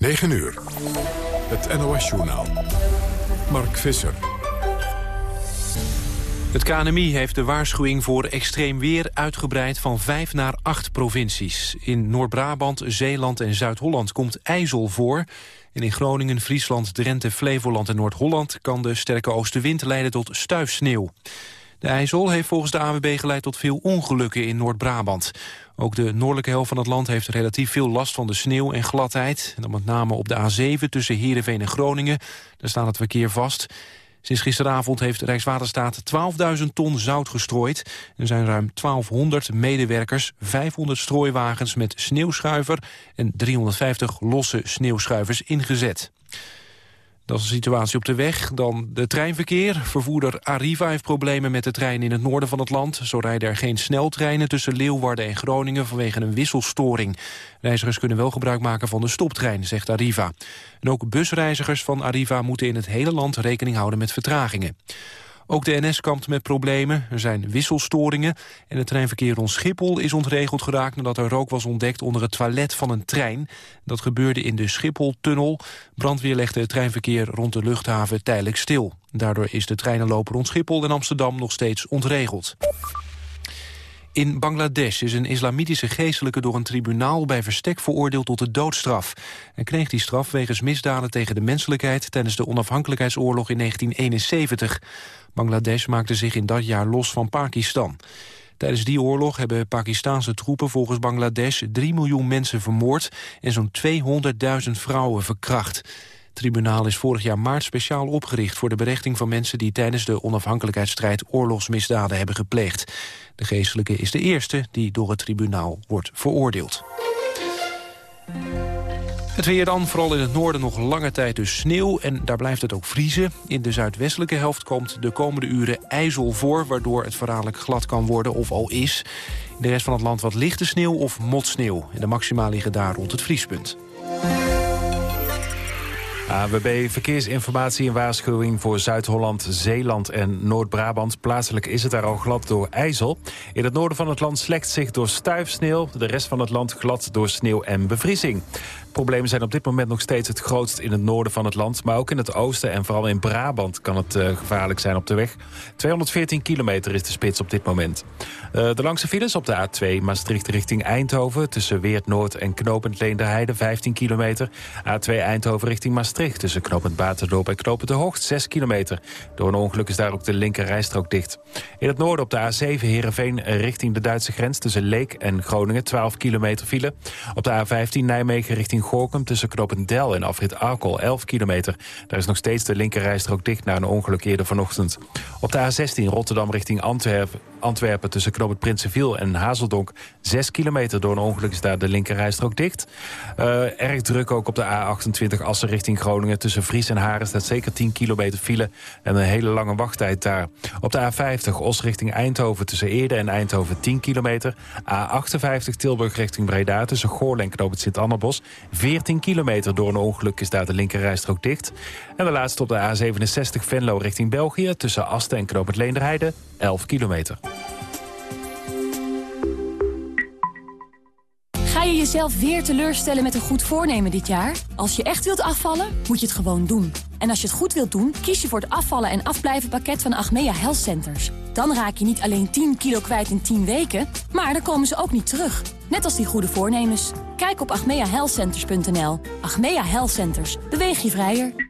9 uur. Het NOS-journaal. Mark Visser. Het KNMI heeft de waarschuwing voor extreem weer uitgebreid van vijf naar acht provincies. In Noord-Brabant, Zeeland en Zuid-Holland komt ijzel voor. En in Groningen, Friesland, Drenthe, Flevoland en Noord-Holland... kan de sterke oostenwind leiden tot stuifsneeuw. De IJssel heeft volgens de AWB geleid tot veel ongelukken in Noord-Brabant. Ook de noordelijke helft van het land heeft relatief veel last van de sneeuw en gladheid. En dan met name op de A7 tussen Heerenveen en Groningen. Daar staat het verkeer vast. Sinds gisteravond heeft Rijkswaterstaat 12.000 ton zout gestrooid. Er zijn ruim 1200 medewerkers, 500 strooiwagens met sneeuwschuiver... en 350 losse sneeuwschuivers ingezet. Dat is de situatie op de weg. Dan de treinverkeer. Vervoerder Arriva heeft problemen met de trein in het noorden van het land. Zo rijden er geen sneltreinen tussen Leeuwarden en Groningen vanwege een wisselstoring. Reizigers kunnen wel gebruik maken van de stoptrein, zegt Arriva. En ook busreizigers van Arriva moeten in het hele land rekening houden met vertragingen. Ook de NS kampt met problemen. Er zijn wisselstoringen en het treinverkeer rond Schiphol is ontregeld geraakt nadat er rook was ontdekt onder het toilet van een trein. Dat gebeurde in de Schiphol-tunnel. Brandweer legde het treinverkeer rond de luchthaven tijdelijk stil. Daardoor is de treinenloper rond Schiphol en Amsterdam nog steeds ontregeld. In Bangladesh is een islamitische geestelijke door een tribunaal bij verstek veroordeeld tot de doodstraf. Hij kreeg die straf wegens misdaden tegen de menselijkheid tijdens de onafhankelijkheidsoorlog in 1971. Bangladesh maakte zich in dat jaar los van Pakistan. Tijdens die oorlog hebben Pakistanse troepen volgens Bangladesh 3 miljoen mensen vermoord en zo'n 200.000 vrouwen verkracht. Het tribunaal is vorig jaar maart speciaal opgericht voor de berechting van mensen die tijdens de onafhankelijkheidsstrijd oorlogsmisdaden hebben gepleegd. De geestelijke is de eerste die door het tribunaal wordt veroordeeld. Het weer dan, vooral in het noorden nog lange tijd dus sneeuw... en daar blijft het ook vriezen. In de zuidwestelijke helft komt de komende uren ijzel voor... waardoor het verraderlijk glad kan worden of al is. In de rest van het land wat lichte sneeuw of motsneeuw. En de maxima liggen daar rond het vriespunt. AWB Verkeersinformatie en waarschuwing voor Zuid-Holland, Zeeland en Noord-Brabant. Plaatselijk is het daar al glad door ijzel. In het noorden van het land slekt zich door stuifsneeuw. De rest van het land glad door sneeuw en bevriezing. Problemen zijn op dit moment nog steeds het grootst in het noorden van het land. Maar ook in het oosten en vooral in Brabant kan het uh, gevaarlijk zijn op de weg. 214 kilometer is de spits op dit moment. Uh, de langste files op de A2 Maastricht richting Eindhoven... tussen Weert Noord en Knopend Leenderheide 15 kilometer. A2 Eindhoven richting Maastricht tussen Knopend Baterdorp en Knopend de Hoogt 6 kilometer. Door een ongeluk is daar ook de linker rijstrook dicht. In het noorden op de A7 Heerenveen richting de Duitse grens... tussen Leek en Groningen 12 kilometer file. Op de A15 Nijmegen richting Gorkum tussen Knopendel en afrit Arkel 11 kilometer. Daar is nog steeds de linkerrijstrook dicht na een ongeluk eerder vanochtend. Op de A16 Rotterdam richting Antwerpen, Antwerpen tussen Knoop Prinsenviel en Hazeldonk 6 kilometer. Door een ongeluk is daar de linkerrijstrook dicht. Uh, erg druk ook op de A28 Assen richting Groningen tussen Vries en Haren staat zeker 10 kilometer file en een hele lange wachttijd daar. Op de A50 Os richting Eindhoven tussen Eerde en Eindhoven 10 kilometer. A58 Tilburg richting Breda tussen Goorlen en Knoop Sint-Annabos 14 kilometer door een ongeluk is daar de linkerrijstrook dicht. En de laatste op de A67 Venlo richting België... tussen Asten en Knoop het Leenderheide, 11 kilometer. Ga je jezelf weer teleurstellen met een goed voornemen dit jaar? Als je echt wilt afvallen, moet je het gewoon doen. En als je het goed wilt doen, kies je voor het afvallen en afblijven pakket van Achmea Health Centers. Dan raak je niet alleen 10 kilo kwijt in 10 weken, maar dan komen ze ook niet terug. Net als die goede voornemens. Kijk op agmeahealthcenters.nl. Achmea Health Centers. Beweeg je vrijer.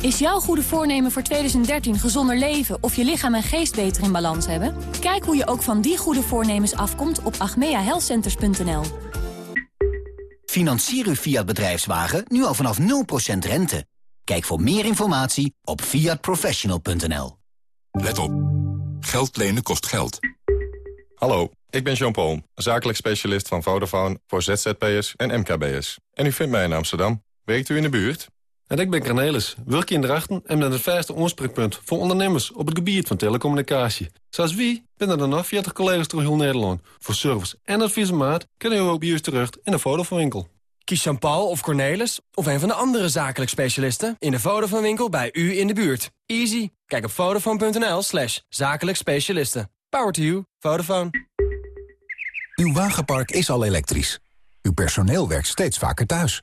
Is jouw goede voornemen voor 2013 gezonder leven of je lichaam en geest beter in balans hebben? Kijk hoe je ook van die goede voornemens afkomt op agmeahealthcenters.nl. Financier uw Fiat bedrijfswagen nu al vanaf 0% rente. Kijk voor meer informatie op fiatprofessional.nl. Let op. Geld lenen kost geld. Hallo, ik ben Jean-Paul, zakelijk specialist van Vodafone voor ZZP'ers en MKB'ers. En u vindt mij in Amsterdam. Werkt u in de buurt? En ik ben Cornelis, werk in Drachten en ben het vijfde oorspreekpunt voor ondernemers op het gebied van telecommunicatie. Zoals wie binnen er nog 40 collega's door heel Nederland. Voor service en adviesmaat kunnen u ook bij u terecht in de Vodafone Kies Jean-Paul of Cornelis of een van de andere zakelijk specialisten in de Vodafone winkel bij u in de buurt. Easy. Kijk op vodafone.nl slash zakelijk specialisten. Power to you. Vodafone. Uw wagenpark is al elektrisch. Uw personeel werkt steeds vaker thuis.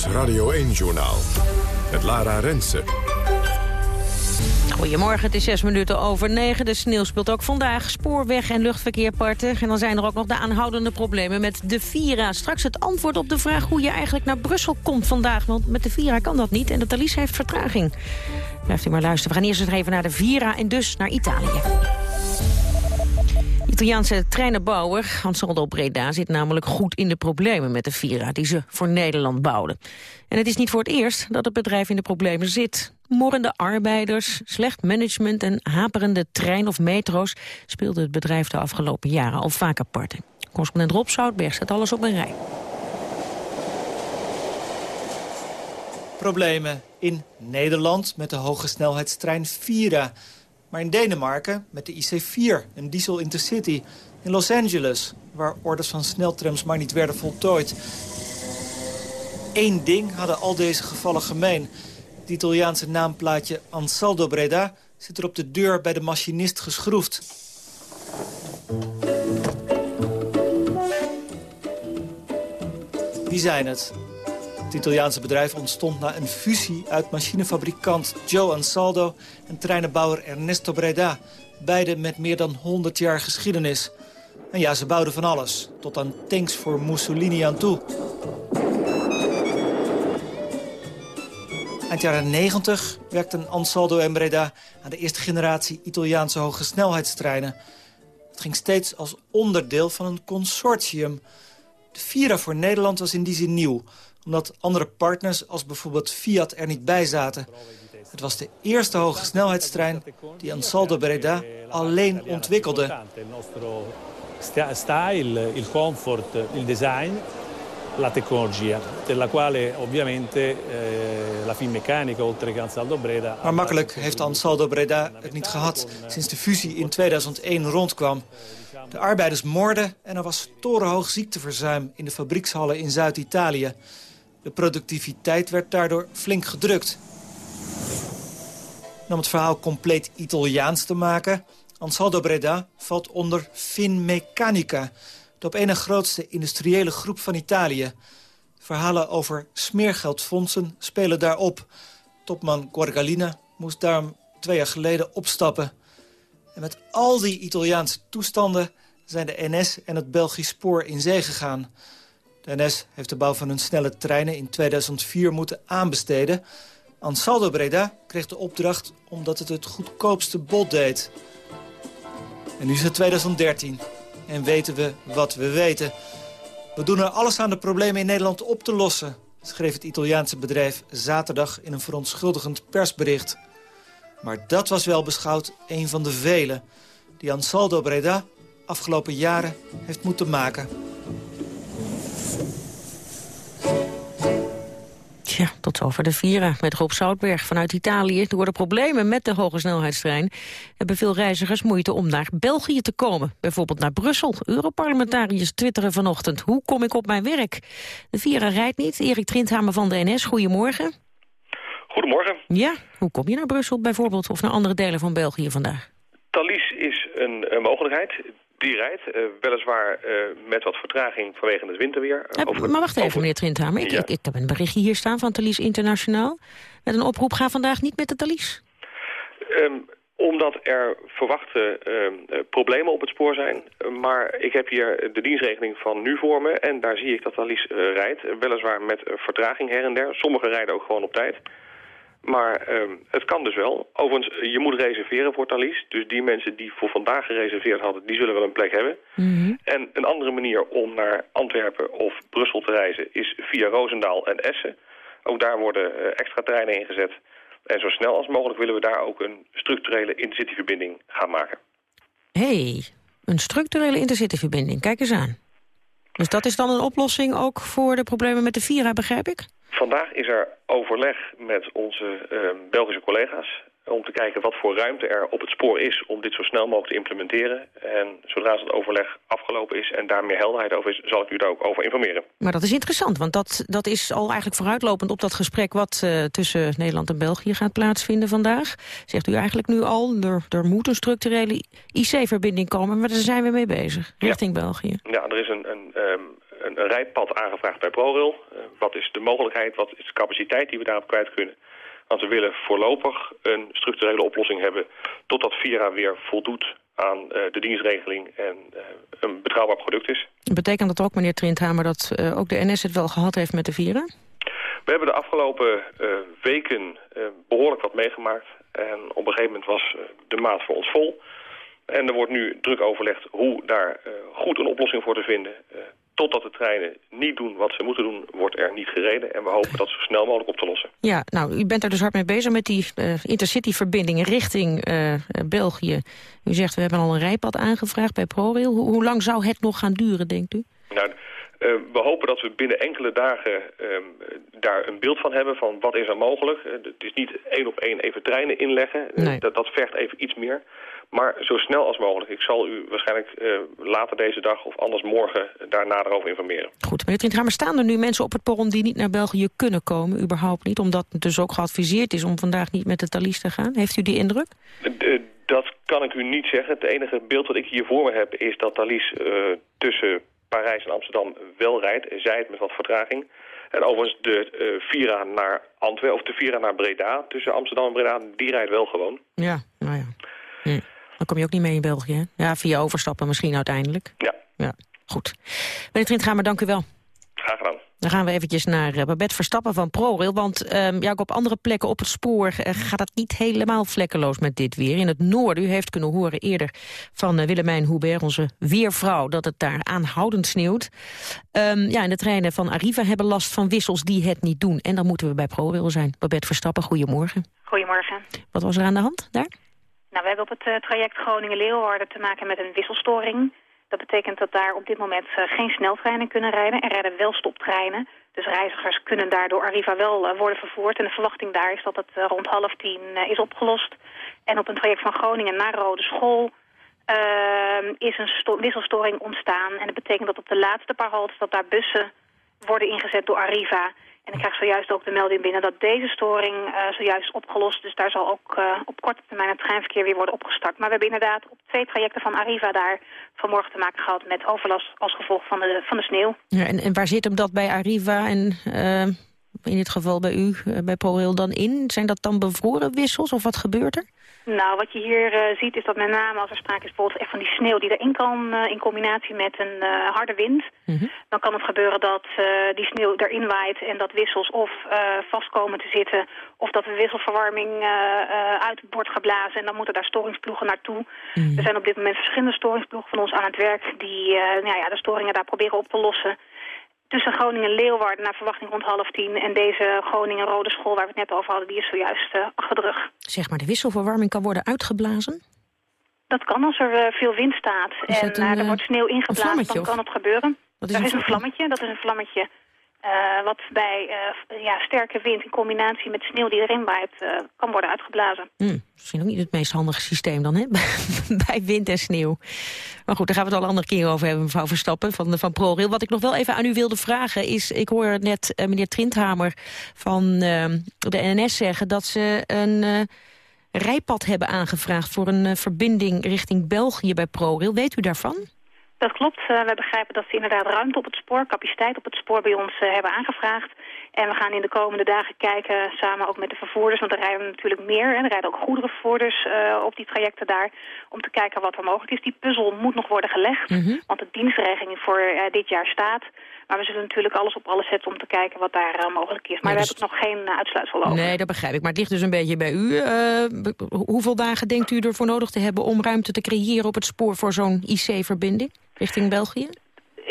Radio 1-journaal. Het Lara Rensen. Goedemorgen, het is zes minuten over negen. De sneeuw speelt ook vandaag. Spoorweg- en luchtverkeerparten. En dan zijn er ook nog de aanhoudende problemen met de Vira. Straks het antwoord op de vraag hoe je eigenlijk naar Brussel komt vandaag. Want met de Vira kan dat niet en de Thalys heeft vertraging. Blijft u maar luisteren. We gaan eerst eens even naar de Vira en dus naar Italië. Italiaanse treinenbouwer Ansaldo Breda zit namelijk goed in de problemen met de Vira die ze voor Nederland bouwden. En het is niet voor het eerst dat het bedrijf in de problemen zit. Morrende arbeiders, slecht management en haperende trein of metro's speelde het bedrijf de afgelopen jaren al vaak apart. Correspondent Rob Zoutberg zet alles op een rij. Problemen in Nederland met de hoge snelheidstrein Vira. Maar in Denemarken met de IC4, een diesel intercity. In Los Angeles, waar orders van sneltrams maar niet werden voltooid. Eén ding hadden al deze gevallen gemeen. Het Italiaanse naamplaatje Ansaldo Breda zit er op de deur bij de machinist geschroefd. Wie zijn het? Het Italiaanse bedrijf ontstond na een fusie uit machinefabrikant Joe Ansaldo en treinenbouwer Ernesto Breda. Beide met meer dan 100 jaar geschiedenis. En ja, ze bouwden van alles, tot aan tanks voor Mussolini aan toe. Eind jaren 90 werkten Ansaldo en Breda aan de eerste generatie Italiaanse hoge snelheidstreinen. Het ging steeds als onderdeel van een consortium. De Vira voor Nederland was in die zin nieuw omdat andere partners als bijvoorbeeld Fiat er niet bij zaten. Het was de eerste hoge snelheidstrein die Ansaldo Breda alleen ontwikkelde. Style, il comfort, il design, la tecnologia, della quale ovviamente eh, la Finmeccanica oltre che Ansaldo Breda... Maar makkelijk heeft Ansaldo Breda het niet gehad sinds de fusie in 2001 rondkwam. De arbeiders moorden en er was torenhoog ziekteverzuim in de fabriekshallen in Zuid-Italië. De productiviteit werd daardoor flink gedrukt. om het verhaal compleet Italiaans te maken... Ansaldo Breda valt onder Finmeccanica... de op ene grootste industriële groep van Italië. Verhalen over smeergeldfondsen spelen daarop. Topman Guargalina moest daarom twee jaar geleden opstappen. En met al die Italiaanse toestanden zijn de NS en het Belgisch spoor in zee gegaan... De NS heeft de bouw van hun snelle treinen in 2004 moeten aanbesteden. Ansaldo Breda kreeg de opdracht omdat het het goedkoopste bod deed. En nu is het 2013 en weten we wat we weten. We doen er alles aan de problemen in Nederland op te lossen... schreef het Italiaanse bedrijf zaterdag in een verontschuldigend persbericht. Maar dat was wel beschouwd een van de vele... die Ansaldo Breda afgelopen jaren heeft moeten maken. Ja, tot zover de Vira met Rob Zoutberg vanuit Italië. Door de problemen met de hoge snelheidstrein hebben veel reizigers moeite om naar België te komen. Bijvoorbeeld naar Brussel. Europarlementariërs twitteren vanochtend. Hoe kom ik op mijn werk? De Vira rijdt niet. Erik Trindhamer van de NS, goedemorgen. Goedemorgen. Ja, hoe kom je naar Brussel bijvoorbeeld of naar andere delen van België vandaag? Thalys is een, een mogelijkheid. Die rijdt, uh, weliswaar uh, met wat vertraging vanwege het winterweer. Uh, over, maar wacht even, over... meneer Trindhamer. Ik, ja. ik, ik, heb een berichtje hier staan van Thalys Internationaal. Met een oproep, ga vandaag niet met de Thalys. Um, Omdat er verwachte uh, problemen op het spoor zijn. Maar ik heb hier de dienstregeling van nu voor me. En daar zie ik dat Thalys rijdt. Weliswaar met vertraging her en der. Sommigen rijden ook gewoon op tijd. Maar uh, het kan dus wel. Overigens, je moet reserveren voor Thalys. Dus die mensen die voor vandaag gereserveerd hadden, die zullen wel een plek hebben. Mm -hmm. En een andere manier om naar Antwerpen of Brussel te reizen is via Roosendaal en Essen. Ook daar worden uh, extra treinen ingezet. En zo snel als mogelijk willen we daar ook een structurele intercityverbinding gaan maken. hey, een structurele intercityverbinding. Kijk eens aan. Dus dat is dan een oplossing ook voor de problemen met de Vira, begrijp ik? Vandaag is er overleg met onze uh, Belgische collega's om te kijken wat voor ruimte er op het spoor is om dit zo snel mogelijk te implementeren. En zodra het overleg afgelopen is en daar meer helderheid over is, zal ik u daar ook over informeren. Maar dat is interessant, want dat, dat is al eigenlijk vooruitlopend op dat gesprek wat uh, tussen Nederland en België gaat plaatsvinden vandaag. Zegt u eigenlijk nu al, er, er moet een structurele IC-verbinding komen, maar daar zijn we mee bezig, richting ja. België. Ja, er is een, een, um, een, een rijpad aangevraagd bij ProRail. Uh, wat is de mogelijkheid, wat is de capaciteit die we daarop kwijt kunnen? Want we willen voorlopig een structurele oplossing hebben... totdat Vira weer voldoet aan uh, de dienstregeling en uh, een betrouwbaar product is. Betekent dat ook, meneer Trindhamer, dat ook de NS het wel gehad heeft met de Vira? We hebben de afgelopen weken behoorlijk wat meegemaakt. En op een gegeven moment was de maat voor ons vol. En er wordt nu druk overlegd hoe daar goed een oplossing voor te vinden totdat de treinen niet doen wat ze moeten doen, wordt er niet gereden. En we hopen dat zo snel mogelijk op te lossen. Ja, nou, u bent er dus hard mee bezig met die uh, intercity-verbindingen richting uh, België. U zegt, we hebben al een rijpad aangevraagd bij ProRail. Ho hoe lang zou het nog gaan duren, denkt u? Nou, uh, we hopen dat we binnen enkele dagen daar een beeld van hebben van wat is er mogelijk. het is niet één op één even treinen inleggen. Nee. dat, dat vergt even iets meer. Maar zo snel als mogelijk. Ik zal u waarschijnlijk uh, later deze dag of anders morgen daar nader over informeren. Goed, meneer Trindhamer, staan er nu mensen op het perron die niet naar België kunnen komen? Überhaupt niet, omdat het dus ook geadviseerd is om vandaag niet met de Thalys te gaan. Heeft u die indruk? Dat kan ik u niet zeggen. Het enige beeld wat ik hier voor me heb is dat Thalys uh, tussen Parijs en Amsterdam wel rijdt. Zij het met wat vertraging. En overigens de uh, Vira naar Antwerpen, of de Vira naar Breda, tussen Amsterdam en Breda, die rijdt wel gewoon. Ja, nou ja. Hm. Dan kom je ook niet mee in België, hè? Ja, via overstappen misschien uiteindelijk. Ja. Ja, goed. Meneer Trindgamer, dank u wel. Graag gedaan. Dan gaan we eventjes naar uh, Babette Verstappen van ProRail. Want um, ja, ook op andere plekken op het spoor uh, gaat het niet helemaal vlekkeloos met dit weer. In het noorden, u heeft kunnen horen eerder van uh, Willemijn Hubert, onze weervrouw, dat het daar aanhoudend sneeuwt. Um, ja, en de treinen van Arriva hebben last van wissels die het niet doen. En dan moeten we bij ProRail zijn. Babette Verstappen, goedemorgen. Goedemorgen. Wat was er aan de hand daar? Nou, we hebben op het uh, traject Groningen-Leeuwarden te maken met een wisselstoring. Dat betekent dat daar op dit moment uh, geen sneltreinen kunnen rijden. Er rijden wel stoptreinen. Dus reizigers kunnen daardoor Arriva wel uh, worden vervoerd. En de verwachting daar is dat het rond half tien is opgelost. En op een traject van Groningen naar Rode School ehm, is een wisselstoring ontstaan. En dat betekent dat op de laatste paar haltes dat daar bussen worden ingezet door Arriva... En ik krijg zojuist ook de melding binnen dat deze storing uh, zojuist is opgelost. Dus daar zal ook uh, op korte termijn het treinverkeer weer worden opgestart. Maar we hebben inderdaad op twee trajecten van Arriva daar vanmorgen te maken gehad met overlast als gevolg van de, van de sneeuw. Ja, en, en waar zit hem dat bij Arriva en uh, in dit geval bij u, bij ProRail dan in? Zijn dat dan bevroren wissels of wat gebeurt er? Nou, wat je hier uh, ziet is dat met name als er sprake is bijvoorbeeld echt van die sneeuw die erin kan uh, in combinatie met een uh, harde wind. Mm -hmm. Dan kan het gebeuren dat die sneeuw erin waait en dat wissels of vast komen te zitten of dat de wisselverwarming uit wordt geblazen en dan moeten daar storingsploegen naartoe. Mm -hmm. Er zijn op dit moment verschillende storingsploegen van ons aan het werk die nou ja, de storingen daar proberen op te lossen tussen Groningen en Leeuwarden naar verwachting rond half tien. En deze Groningen-Rode School waar we het net over hadden, die is zojuist uh, achter de rug. Zeg maar, de wisselverwarming kan worden uitgeblazen? Dat kan als er uh, veel wind staat en een, uh, er wordt sneeuw ingeblazen, dan kan het gebeuren. Dat is, is een vlammetje, dat is een vlammetje uh, wat bij uh, ja, sterke wind in combinatie met sneeuw die erin waait, uh, kan worden uitgeblazen. Hmm, misschien ook niet het meest handige systeem dan, hè? bij wind en sneeuw. Maar goed, daar gaan we het al een andere keer over hebben, mevrouw Verstappen van, van ProRail. Wat ik nog wel even aan u wilde vragen is, ik hoor net meneer Trindhamer van de NNS zeggen dat ze een rijpad hebben aangevraagd voor een verbinding richting België bij ProRail. Weet u daarvan? Dat klopt. Uh, wij begrijpen dat ze inderdaad ruimte op het spoor, capaciteit op het spoor bij ons uh, hebben aangevraagd. En we gaan in de komende dagen kijken, samen ook met de vervoerders... want er rijden natuurlijk meer en er rijden ook goederenvervoerders uh, op die trajecten daar... om te kijken wat er mogelijk is. Die puzzel moet nog worden gelegd, Mhm. want de dienstregeling voor uh, dit jaar staat... Maar we zullen natuurlijk alles op alles zetten om te kijken wat daar uh, mogelijk is. Maar daar dus- heb ik nog geen uitsluitsel over. Nee, dat begrijp ik. Maar het ligt dus een beetje bij u. Eh, hoeveel dagen denkt u ervoor nodig te hebben om ruimte te creëren op het spoor voor zo'n IC-verbinding richting België?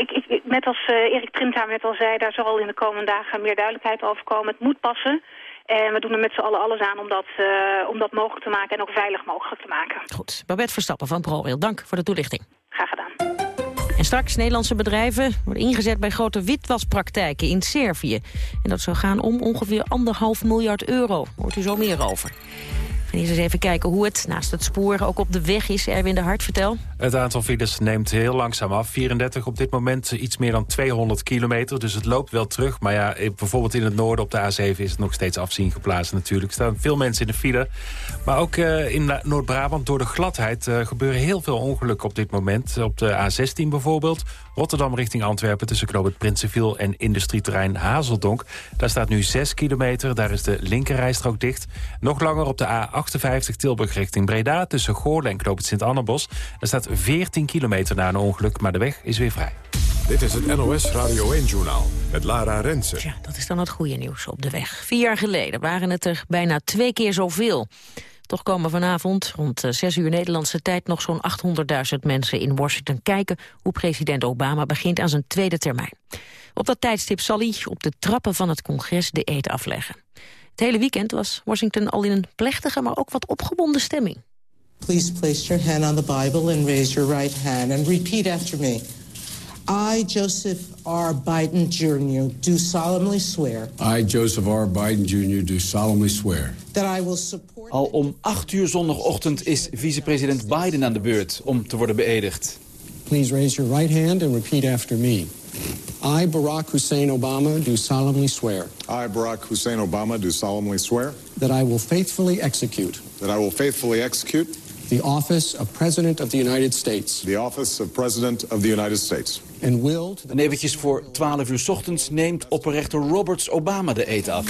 Ik, ik, net als uh, Erik Trinta net al zei, daar zal in de komende dagen meer duidelijkheid over komen. Het moet passen. En we doen er met z'n allen alles aan om dat, uh, om dat mogelijk te maken en ook veilig mogelijk te maken. Goed, Babette Verstappen van ProRail, dank voor de toelichting. Graag gedaan. En straks Nederlandse bedrijven worden ingezet bij grote witwaspraktijken in Servië. En dat zou gaan om ongeveer anderhalf miljard euro. Hoort u zo meer over. En eens even kijken hoe het naast het spoor ook op de weg is. Erwin de Hart, vertel. Het aantal files neemt heel langzaam af. 34 op dit moment, iets meer dan 200 kilometer. Dus het loopt wel terug. Maar ja, eh, bijvoorbeeld in het noorden op de A7 is het nog steeds afzien geplaatst natuurlijk. Er staan veel mensen in de file. Maar ook uh, in Noord-Brabant door de gladheid gebeuren heel veel ongelukken op dit moment. Op de A16 bijvoorbeeld. Rotterdam richting Antwerpen tussen Knoop het Prinsenviel en industrieterrein Hazeldonk. Daar staat nu 6 kilometer. Daar is de linkerrijstrook dicht. Nog langer op de A58 Tilburg richting Breda tussen Goorle en Knoop het Sint-Annebos. Daar staat 14 kilometer na een ongeluk, maar de weg is weer vrij. Dit is het NOS Radio 1-journaal met Lara Rensen. Ja, dat is dan het goede nieuws op de weg. Vier jaar geleden waren het er bijna twee keer zoveel. Toch komen vanavond rond 6 uur Nederlandse tijd nog zo'n 800.000 mensen in Washington kijken hoe president Obama begint aan zijn tweede termijn. Op dat tijdstip zal hij op de trappen van het congres de eed afleggen. Het hele weekend was Washington al in een plechtige, maar ook wat opgewonden stemming. Please place your hand on the Bible and raise your right hand and repeat after me. I, Joseph R. Biden Jr., do solemnly swear I, Joseph R. Biden Jr., do solemnly swear that I will support Al om 8 uur zondagochtend is vicepresident Biden aan de beurt om te worden beëdigd. Please raise your right hand and repeat after me. I, Barack Hussein Obama, do solemnly swear I, Barack Hussein Obama, do solemnly swear that I will faithfully execute that I will faithfully execute the office of President of the United States the office of President of the United States the En eventjes voor 12 uur 's ochtends neemt opperrechter Roberts Obama de eed af.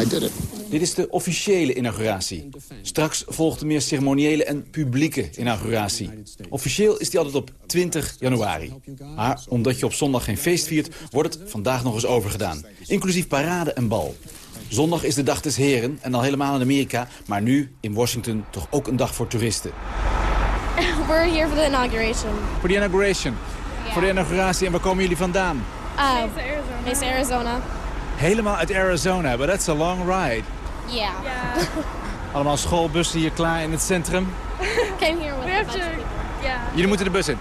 I did it. Dit is de officiële inauguratie. Straks volgt de meer ceremoniële en publieke inauguratie. Officieel is die altijd op 20 januari. Maar omdat je op zondag geen feest viert, wordt het vandaag nog eens overgedaan. Inclusief parade en bal. Zondag is de dag des heren en al helemaal in Amerika... maar nu in Washington toch ook een dag voor toeristen. We're here for the inauguration. Voor de inauguration. Voor de inauguratie. En waar komen jullie vandaan? Uh, Mesa, Arizona. Helemaal uit Arizona, but that's a long ride. Yeah. Allemaal schoolbussen hier klaar in het centrum. Came here with We a bunch to- of people. Yeah. Jullie moeten de bus in.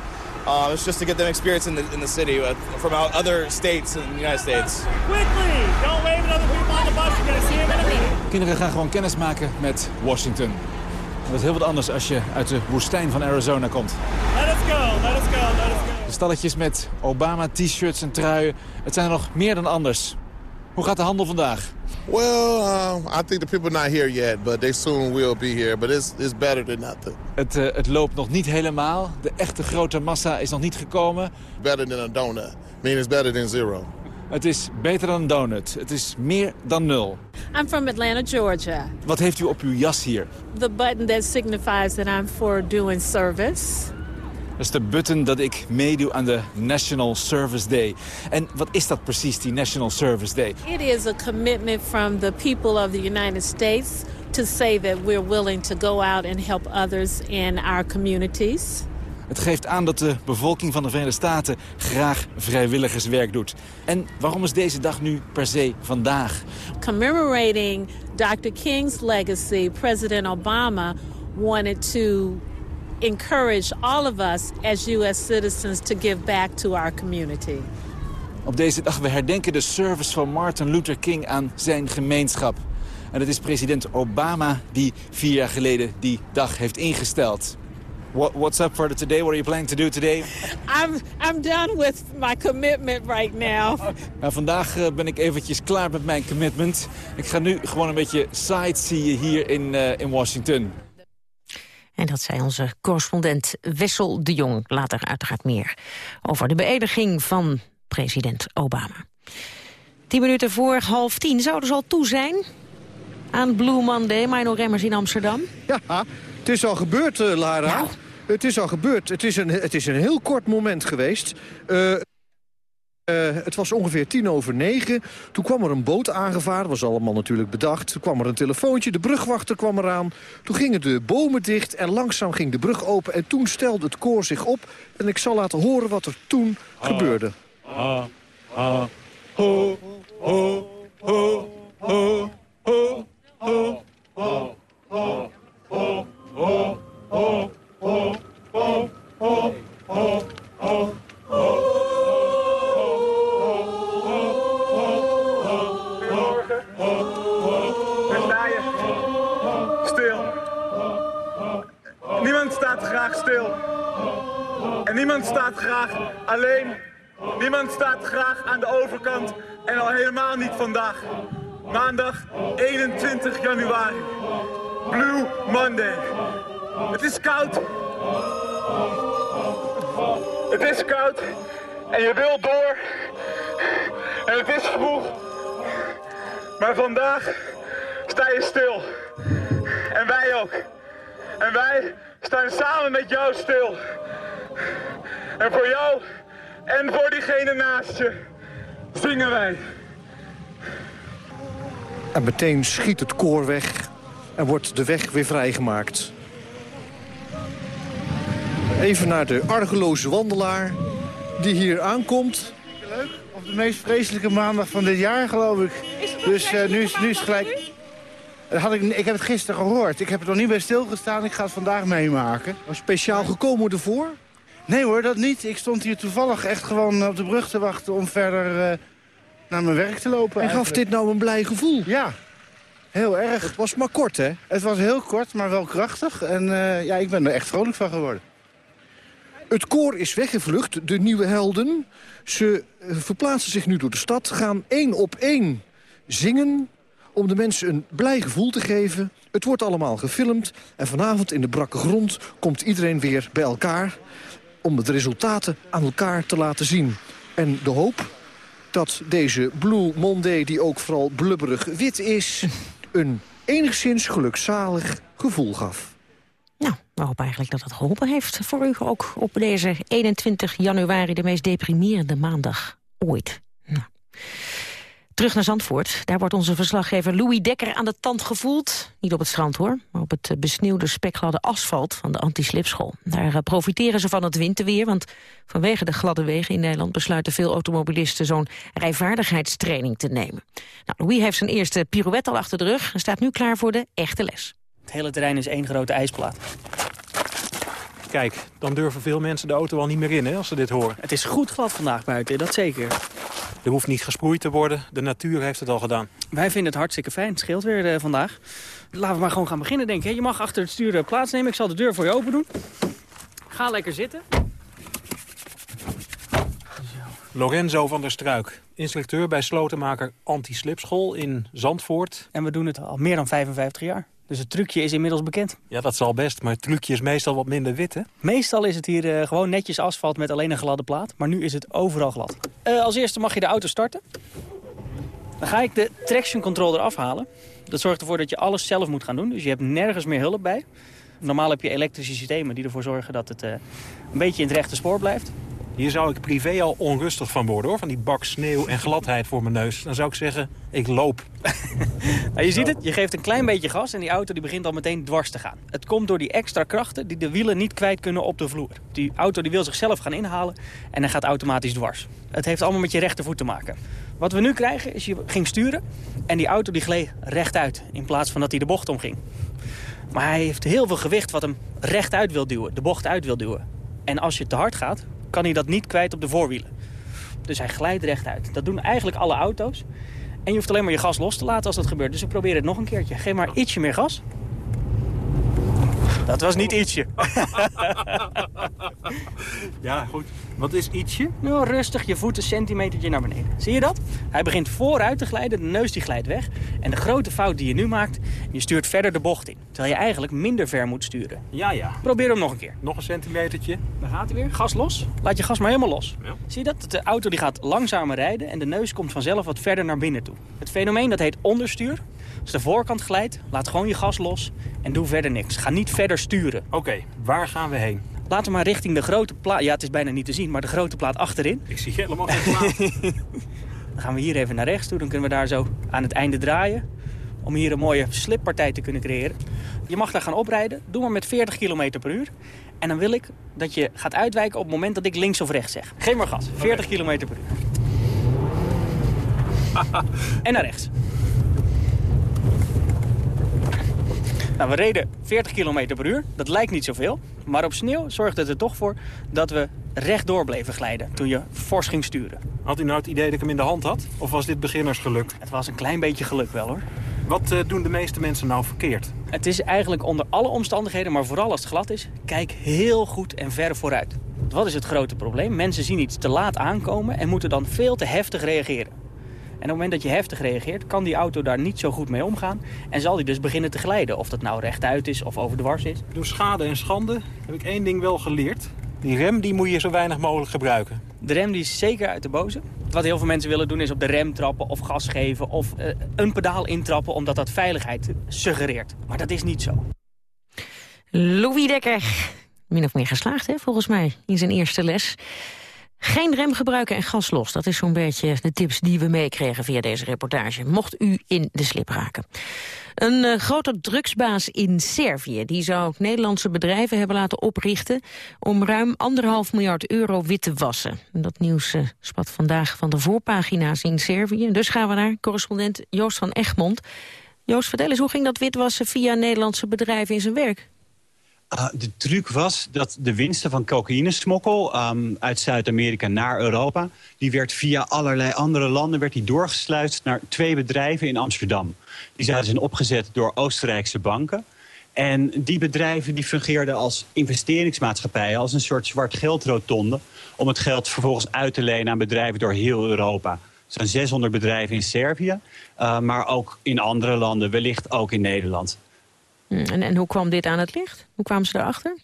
Uh, it's just to get them experience in the, in the city uh, from out other states in the United States. Quickly! Don't wave at other people on the bus. You're gonna see them in a minute. Kinderen gaan gewoon kennis maken met Washington. Dat is heel wat anders als je uit de woestijn van Arizona komt. Let us go, let us go, stalletjes met Obama-t-shirts en truien. Het zijn er nog meer dan anders. Hoe gaat de handel vandaag? Well, uh, I think the people not here yet, but they soon will be here. But it's, it's better than nothing. Het, eh, het loopt nog niet helemaal. De echte grote massa is nog niet gekomen. Better than a donut. I mean, it's better than zero. Het is beter dan een donut. Het is meer dan nul. I'm from Atlanta, Georgia. Wat heeft u op uw jas hier? The button that signifies that I'm for doing service. Dat is de button dat ik meedoe aan de National Service Day. En wat is dat precies, die National Service Day? It is a commitment from the people of the United States to say that we're willing to go out and help others in our communities. Het geeft aan dat de bevolking van de Verenigde Staten graag vrijwilligerswerk doet. En waarom is deze dag nu per se vandaag? Commemorating Dr. King's legacy, President Obama wanted to encourage all of us as U.S. citizens to give back to our community. Op deze dag we herdenken de service van Martin Luther King aan zijn gemeenschap. En het is president Obama die vier jaar geleden die dag heeft ingesteld. What, what's up for today? What are you planning to do today? I'm, I'm done with my commitment right now. Nou, vandaag eh, ben ik eventjes klaar met mijn commitment. Ik ga nu gewoon een beetje sightseeën hier in, eh, in Washington. En dat zei onze correspondent Wessel de Jong. Later uiteraard meer over de beëdiging van president Obama. Tien minuten voor half tien. Zouden ze al toe zijn aan Blue Monday, Mino Remmers in Amsterdam? Ja, het is al gebeurd, uh, Lara. Nou. Het is al gebeurd. Het is een, het is een heel kort moment geweest. Uh, uh, het was ongeveer tien over negen. Toen kwam er een boot aangevaren. was allemaal natuurlijk bedacht. Toen kwam er een telefoontje. De brugwachter kwam eraan. Toen gingen de bomen dicht. En langzaam ging de brug open. En toen stelde het koor zich op. En ik zal laten horen wat er toen ah, gebeurde. Ah, ah, ho, ho, ho, ho, ho, ho, ho, ho, ho, ho, ho, ho, ho, ho, ho, ho, ho. Niemand staat graag stil. En niemand staat graag alleen. Niemand staat graag aan de overkant. En al helemaal niet vandaag. Maandag 21 januari. Blue Monday. Het is koud. Het is koud. En je wilt door. En het is vroeg. Maar vandaag sta je stil. En wij ook. En wij staan samen met jou stil. En voor jou en voor diegene naast je zingen wij. En meteen schiet het koor weg en wordt de weg weer vrijgemaakt. Even naar de argeloze wandelaar die hier aankomt. Op de meest vreselijke maandag van dit jaar, geloof ik. Dus uh, nu, is, nu is gelijk... Had ik, ik heb het gisteren gehoord. Ik heb er nog niet bij stilgestaan. Ik ga het vandaag meemaken. Was speciaal gekomen ervoor? Nee hoor, dat niet. Ik stond hier toevallig echt gewoon op de brug te wachten... om verder uh, naar mijn werk te lopen. En gaf dit nou een blij gevoel? Ja, heel erg. Het was maar kort, hè? Het was heel kort, maar wel krachtig. En uh, ja, ik ben er echt vrolijk van geworden. Het koor is weggevlucht, de nieuwe helden. Ze uh, verplaatsen zich nu door de stad, gaan één op één zingen om de mensen een blij gevoel te geven. Het wordt allemaal gefilmd en vanavond in de brakke grond komt iedereen weer bij elkaar... om de resultaten aan elkaar te laten zien. En de hoop dat deze Blue Monday, die ook vooral blubberig wit is... een enigszins gelukzalig gevoel gaf. Nou, we hopen eigenlijk dat het geholpen heeft voor u ook op deze 21 januari... de meest deprimerende maandag ooit. Nou. Terug naar Zandvoort. Daar wordt onze verslaggever Louis Dekker aan de tand gevoeld. Niet op het strand hoor, maar op het eh, besneeuwde spekgladde asfalt van de anti-slipschool. Daar eh, profiteren ze van het winterweer, want vanwege de gladde wegen in Nederland besluiten veel automobilisten zo'n rijvaardigheidstraining te nemen. Nou, Louis heeft zijn eerste pirouette al achter de rug en staat nu klaar voor de echte les. Het hele terrein is één grote ijsplaat. Kijk, dan durven veel mensen de auto al niet meer in hè, als ze dit horen. Het is goed glad vandaag buiten, dat zeker. Er hoeft niet gesproeid te worden, de natuur heeft het al gedaan. Wij vinden het hartstikke fijn, het scheelt weer uh, vandaag. Laten we maar gewoon gaan beginnen, denk ik. Je mag achter het stuur uh, plaatsnemen, ik zal de deur voor je open doen. Ga lekker zitten. Lorenzo van der Struik, instructeur bij slotenmaker Anti-Slipschool in Zandvoort. En we doen het al meer dan 55 jaar. Dus het trucje is inmiddels bekend. Ja, dat zal best, maar het trucje is meestal wat minder wit, hè? Meestal is het hier uh, gewoon netjes asfalt met alleen een gladde plaat. Maar nu is het overal glad. Uh, als eerste mag je de auto starten. Dan ga ik de traction controller afhalen. Dat zorgt ervoor dat je alles zelf moet gaan doen. Dus je hebt nergens meer hulp bij. Normaal heb je elektrische systemen die ervoor zorgen dat het uh, een beetje in het rechte spoor blijft. Hier zou ik privé al onrustig van worden, hoor. Van die bak sneeuw en gladheid voor mijn neus. Dan zou ik zeggen, ik loop. nou, je ziet het, je geeft een klein beetje gas en die auto die begint al meteen dwars te gaan. Het komt door die extra krachten die de wielen niet kwijt kunnen op de vloer. Die auto die wil zichzelf gaan inhalen en hij gaat automatisch dwars. Het heeft allemaal met je rechtervoet te maken. Wat we nu krijgen is, je ging sturen en die auto die gleed rechtuit. In plaats van dat hij de bocht omging. Maar hij heeft heel veel gewicht wat hem rechtuit wil duwen, de bocht uit wil duwen. En als je te hard gaat, kan hij dat niet kwijt op de voorwielen. Dus hij glijdt rechtuit. Dat doen eigenlijk alle auto's. En je hoeft alleen maar je gas los te laten als dat gebeurt. Dus ik probeer het nog een keertje. Geef maar ietsje meer gas. Dat was niet ietsje. ja, goed. Wat is ietsje? Nou, rustig je voet een centimetertje naar beneden. Zie je dat? Hij begint vooruit te glijden, de neus die glijdt weg. En de grote fout die je nu maakt, je stuurt verder de bocht in. Terwijl je eigenlijk minder ver moet sturen. Ja, ja. Probeer hem nog een keer. Nog een centimetertje. Daar gaat hij weer. Gas los. Laat je gas maar helemaal los. Ja. Zie je dat? De auto die gaat langzamer rijden en de neus komt vanzelf wat verder naar binnen toe. Het fenomeen dat heet onderstuur. Als de voorkant glijdt, laat gewoon je gas los en doe verder niks. Ga niet verder sturen. Oké, waar gaan we heen? Laten we maar richting de grote plaat... Ja, het is bijna niet te zien, maar de grote plaat achterin. Ik zie helemaal geen plaat. Dan gaan we hier even naar rechts toe. Dan kunnen we daar zo aan het einde draaien. Om hier een mooie slippartij te kunnen creëren. Je mag daar gaan oprijden. Doe maar met 40 km per uur. En dan wil ik dat je gaat uitwijken op het moment dat ik links of rechts zeg. Geef maar gas. 40 km per uur. en naar rechts. Nou, we reden 40 km per uur. Dat lijkt niet zoveel. Maar op sneeuw zorgde het er toch voor dat we rechtdoor bleven glijden toen je fors ging sturen. Had u nou het idee dat ik hem in de hand had? Of was dit beginnersgeluk? Het was een klein beetje geluk wel hoor. Wat uh, doen de meeste mensen nou verkeerd? Het is eigenlijk onder alle omstandigheden, maar vooral als het glad is... kijk heel goed en ver vooruit. Wat is het grote probleem? Mensen zien iets te laat aankomen en moeten dan veel te heftig reageren. En op het moment dat je heftig reageert, kan die auto daar niet zo goed mee omgaan. En zal die dus beginnen te glijden. Of dat nou rechtuit is of over dwars is. Door schade en schande heb ik één ding wel geleerd. Die rem die moet je zo weinig mogelijk gebruiken. De rem die is zeker uit de boze. Wat heel veel mensen willen doen is op de rem trappen of gas geven... of uh, een pedaal intrappen omdat dat veiligheid suggereert. Maar dat is niet zo. Louis Dekker, min of meer geslaagd hè, volgens mij in zijn eerste les. Geen rem gebruiken en gas los. Dat is zo'n beetje de tips die we meekregen via deze reportage. Mocht u in de slip raken. Een uh, grote drugsbaas in Servië die zou Nederlandse bedrijven hebben laten oprichten om ruim anderhalf miljard euro wit te wassen. Dat nieuws uh, spat vandaag van de voorpagina's in Servië. Dus gaan we naar correspondent Joost van Egmond. Joost, vertel eens, hoe ging dat witwassen via Nederlandse bedrijven in zijn werk? Uh, de truc was dat de winsten van cocaïnesmokkel um, uit Zuid-Amerika naar Europa... die werd via allerlei andere landen werd die doorgesluist naar twee bedrijven in Amsterdam. Die zouden zijn opgezet door Oostenrijkse banken. En die bedrijven die fungeerden als investeringsmaatschappijen... als een soort zwart geldrotonde... om het geld vervolgens uit te lenen aan bedrijven door heel Europa. Er zijn 600 bedrijven in Servië, uh, maar ook in andere landen, wellicht ook in Nederland. En, en hoe kwam dit aan het licht? Hoe kwamen ze erachter?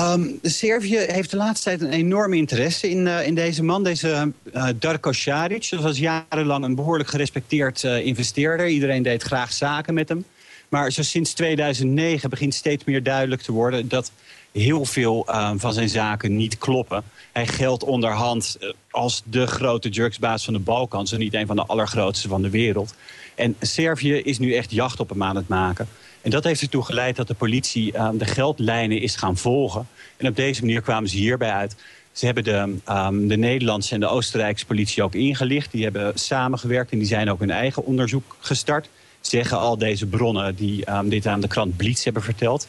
Um, Servië heeft de laatste tijd een enorme interesse in, uh, in deze man. Deze uh, Darko Saric. Dat was jarenlang een behoorlijk gerespecteerd uh, investeerder. Iedereen deed graag zaken met hem. Maar zo sinds 2009 begint steeds meer duidelijk te worden... dat heel veel van zijn zaken niet kloppen. Hij geldt onderhand als de grote drugsbaas van de Balkan. Zo niet een van de allergrootste van de wereld. En Servië is nu echt jacht op hem aan het maken... En dat heeft ertoe geleid dat de politie uh, de geldlijnen is gaan volgen. En op deze manier kwamen ze hierbij uit. Ze hebben de, um, de Nederlandse en de Oostenrijkse politie ook ingelicht. Die hebben samengewerkt en die zijn ook hun eigen onderzoek gestart. Zeggen al deze bronnen die um, dit aan de krant Blitz hebben verteld.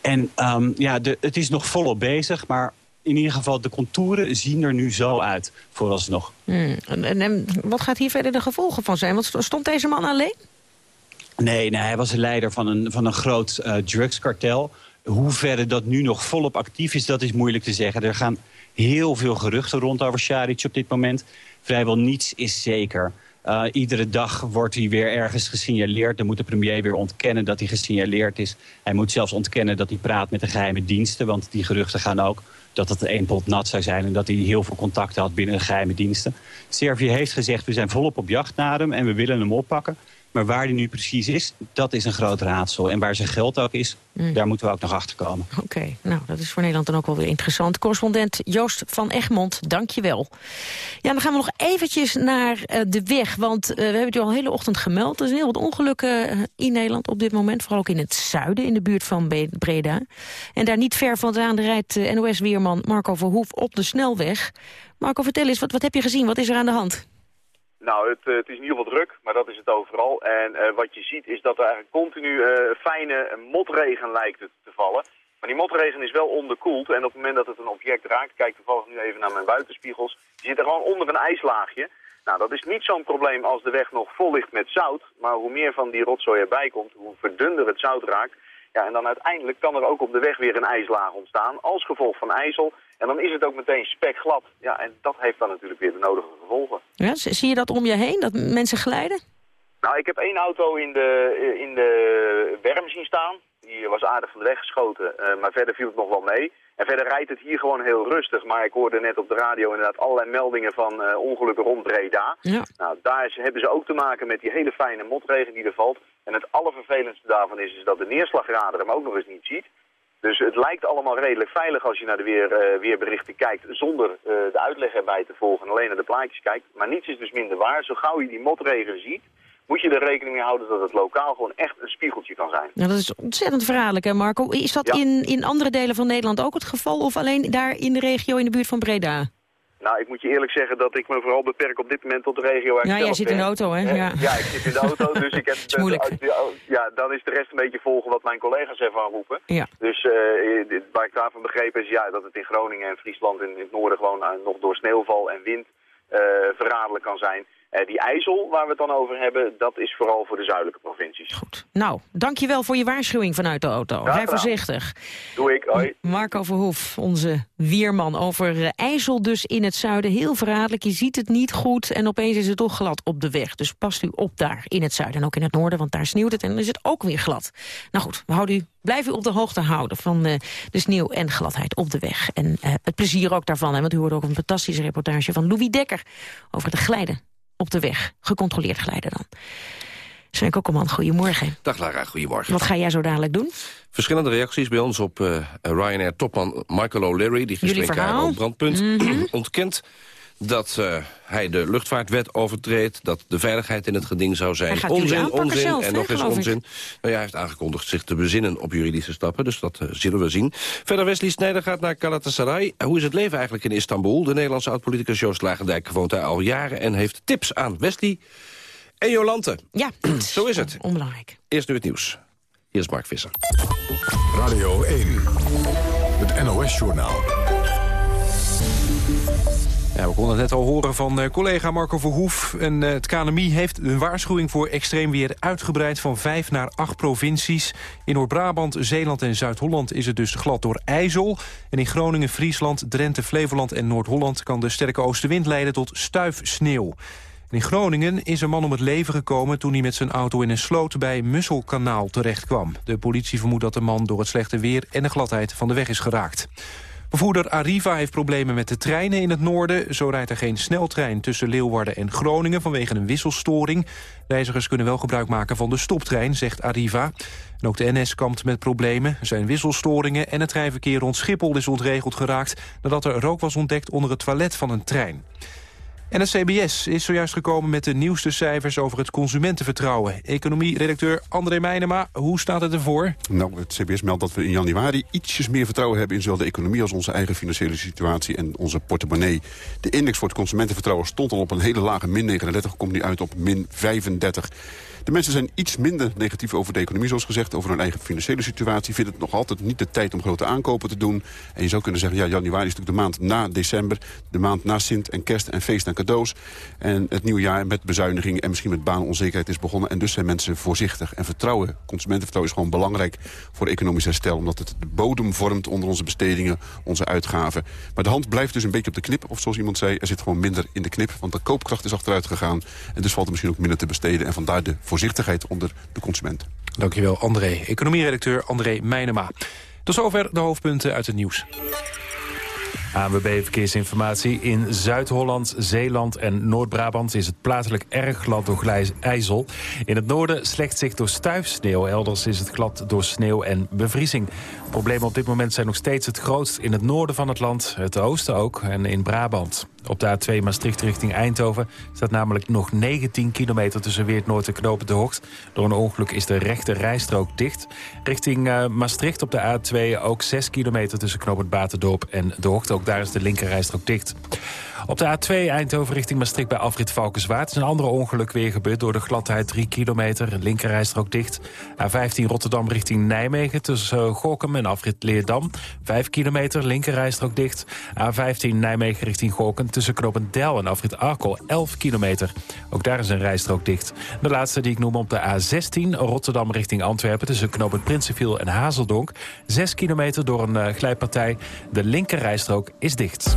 En ja, de, het is nog volop bezig, maar in ieder geval de contouren zien er nu zo uit, vooralsnog. Hmm. En, en wat gaat hier verder de gevolgen van zijn? Want stond deze man alleen? Nee, nee, hij was de leider van een, van een groot uh, drugskartel. Hoe verder dat nu nog volop actief is, dat is moeilijk te zeggen. Er gaan heel veel geruchten rond over Saric op dit moment. Vrijwel niets is zeker. Uh, iedere dag wordt hij weer ergens gesignaleerd. Dan moet de premier weer ontkennen dat hij gesignaleerd is. Hij moet zelfs ontkennen dat hij praat met de geheime diensten. Want die geruchten gaan ook dat het een pot nat zou zijn... en dat hij heel veel contacten had binnen de geheime diensten. Servië heeft gezegd, we zijn volop op jacht naar hem... en we willen hem oppakken. Maar waar die nu precies is, dat is een groot raadsel. En waar zijn geld ook is, mm. daar moeten we ook nog achter komen. Oké, okay, nou dat is voor Nederland dan ook wel weer interessant. Correspondent Joost van Egmond, dank je wel. Ja, dan gaan we nog eventjes naar uh, de weg. Want uh, we hebben het u al de hele ochtend gemeld. Er zijn heel wat ongelukken uh, in Nederland op dit moment. Vooral ook in het zuiden, in de buurt van Breda. En daar niet ver vandaan rijdt NOS-weerman Marco Verhoef op de snelweg. Marco, vertel eens, wat, wat heb je gezien? Wat is er aan de hand? Nou, het, het, is in ieder geval druk, maar dat is het overal. En uh, wat je ziet is dat er eigenlijk continu uh, fijne motregen lijkt te vallen. Maar die motregen is wel onderkoeld en op het moment dat het een object raakt, kijk toevallig nu even naar mijn buitenspiegels, die zit er gewoon onder een ijslaagje. Nou, dat is niet zo'n probleem als de weg nog vol ligt met zout, maar hoe meer van die rotzooi erbij komt, hoe verdunder het zout raakt. Ja, en dan uiteindelijk kan er ook op de weg weer een ijslaag ontstaan als gevolg van ijzel. En dan is het ook meteen spekglad. Ja, en dat heeft dan natuurlijk weer de nodige gevolgen. Ja, zie je dat om je heen, dat mensen glijden? Nou, ik heb één auto in de, in de berm zien staan. Die was aardig van de weg geschoten, eh, maar verder viel het nog wel mee. En verder rijdt het hier gewoon heel rustig. Maar ik hoorde net op de radio inderdaad allerlei meldingen van eh, ongelukken rond Breda. Ja. Nou, daar is- hebben ze ook te maken met die hele fijne motregen die er valt. En het allervervelendste daarvan is, is dat de neerslagradar hem ook nog eens niet ziet. Dus het lijkt allemaal redelijk veilig als je naar de weer, eh, weerberichten kijkt zonder de uitleg erbij te volgen en alleen naar de plaatjes kijkt. Maar niets is dus minder waar. Zo gauw je die motregen ziet, moet je er rekening mee houden dat het lokaal gewoon echt een spiegeltje kan zijn. Nou, dat is ontzettend verraderlijk, hè Marco? Is dat Ja. in, in andere delen van Nederland ook het geval... of alleen daar in de regio in de buurt van Breda? Nou, ik moet je eerlijk zeggen dat ik me vooral beperk op dit moment tot de regio waar ik Ja, jij zit in de auto, hè? Eh, Ja. ja, ik zit in de auto, dus ik heb... is moeilijk. de- ja, dan is de rest een beetje volgen wat mijn collega's ervan roepen. Ja. Dus eh, waar ik daarvan begrepen is ja, dat het in Groningen en Friesland in, in het noorden gewoon eh, nog door sneeuwval en wind eh, verraderlijk kan zijn. Eh, die IJssel, waar we het dan over hebben, dat is vooral voor de zuidelijke provincies. Goed. Nou, dankjewel voor je waarschuwing vanuit de auto. Rij voorzichtig. Doe ik, hoi. Marco Verhoef, onze weerman over eh, IJssel dus in het zuiden. Heel verraderlijk, je ziet het niet goed en opeens is het toch glad op de weg. Dus past u op daar in het zuiden en ook in het noorden, want daar sneeuwt het en dan is het ook weer glad. Nou goed, we houden u, blijven u op de hoogte houden van eh, de sneeuw en gladheid op de weg. En het plezier ook daarvan, hè, want u hoorde ook een fantastische reportage van Louis Dekker over het glijden op de weg. Gecontroleerd glijden dan. Sven Kokkelman, goedemorgen. Dag Lara, goedemorgen. Wat ga jij zo dadelijk doen? Verschillende reacties bij ons op eh, Ryanair-topman Michael O'Leary... die gisteren in brandpunt ontkent dat eh, hij de luchtvaartwet overtreedt... dat de veiligheid in het geding zou zijn. Hij gaat jullie onzin, onzin zelf, en nog eens ik. onzin. Nou ja, hij heeft aangekondigd zich te bezinnen op juridische stappen... dus dat eh, zullen we zien. Verder Wesley Snijder gaat naar Galatasaray. Hoe is het leven eigenlijk in Istanbul? De Nederlandse oud-politicus Joost Lagendijk woont daar al jaren... en heeft tips aan Wesley en Jolante. Ja, Zo is het. Onbelangrijk. Eerst nu het nieuws. Hier is Mark Visser. Radio 1, het NOS-journaal. We konden het net al horen van eh, collega Marco Verhoef. En, eh, het KNMI heeft een waarschuwing voor extreem weer uitgebreid... van vijf naar acht provincies. In Noord-Brabant, Zeeland en Zuid-Holland is het dus glad door ijzel. En in Groningen, Friesland, Drenthe, Flevoland en Noord-Holland... kan de sterke oostenwind leiden tot stuifsneeuw. En in Groningen is een man om het leven gekomen... toen hij met zijn auto in een sloot bij Musselkanaal terechtkwam. De politie vermoedt dat de man door het slechte weer... en de gladheid van de weg is geraakt. Bevoerder Arriva heeft problemen met de treinen in het noorden. Zo rijdt er geen sneltrein tussen Leeuwarden en Groningen vanwege een wisselstoring. Reizigers kunnen wel gebruik maken van de stoptrein, zegt Arriva. En ook de NS kampt met problemen. Er zijn wisselstoringen en het treinverkeer rond Schiphol is ontregeld geraakt... nadat er rook was ontdekt onder het toilet van een trein. En het CBS is zojuist gekomen met de nieuwste cijfers over het consumentenvertrouwen. Economie-redacteur André Meijnema, hoe staat het ervoor? Nou, het CBS meldt dat we in januari ietsjes meer vertrouwen hebben... in zowel de economie als onze eigen financiële situatie en onze portemonnee. De index voor het consumentenvertrouwen stond al op een hele lage min 39... komt nu uit op min 35. De mensen zijn iets minder negatief over de economie, zoals gezegd... over hun eigen financiële situatie. Vinden het nog altijd niet de tijd om grote aankopen te doen. En je zou kunnen zeggen, ja, januari is natuurlijk de maand na december. De maand na Sint en kerst en feest en cadeaus. En het nieuwe jaar met bezuinigingen en misschien met banenonzekerheid is begonnen. En dus zijn mensen voorzichtig. En vertrouwen, consumentenvertrouwen is gewoon belangrijk voor economisch herstel. Omdat het de bodem vormt onder onze bestedingen, onze uitgaven. Maar de hand blijft dus een beetje op de knip. Of zoals iemand zei, er zit gewoon minder in de knip. Want de koopkracht is achteruit gegaan. En dus valt er misschien ook minder te besteden. En vandaar de voorzichtigheid onder de consument. Dankjewel, André. Economie-redacteur André Meijnema. Tot zover de hoofdpunten uit het nieuws. ANWB Verkeersinformatie. In Zuid-Holland, Zeeland en Noord-Brabant is het plaatselijk erg glad door glijs- ijzel. In het noorden slecht zicht door stuifsneeuw. Elders is het glad door sneeuw en bevriezing. Problemen op dit moment zijn nog steeds het grootst in het noorden van het land. Het oosten ook en in Brabant. Op de A2 Maastricht richting Eindhoven staat namelijk nog 19 kilometer tussen Weert Noord en Knopen de. Door een ongeluk is de rechte rijstrook dicht. Richting eh, Maastricht op de A2 ook 6 kilometer tussen Knopen Baterdorp en de. Ook daar is de linker rijstrook dicht. Op de A2 Eindhoven richting Maastricht bij Afrit Valkenswaard... is een ander ongeluk weer gebeurd door de gladheid 3 kilometer. Linkerrijstrook dicht. A15 Rotterdam richting Nijmegen tussen eh, Gorkum en afrit Leerdam. 5 kilometer, linkerrijstrook dicht. A15 Nijmegen richting Gorken tussen knooppunt Del en afrit Arkel 11 kilometer. Ook daar is een rijstrook dicht. De laatste die ik noem op de A16 Rotterdam richting Antwerpen... tussen knooppunt Prinsenviel en Hazeldonk. 6 kilometer door een uh, glijpartij. De linkerrijstrook is dicht.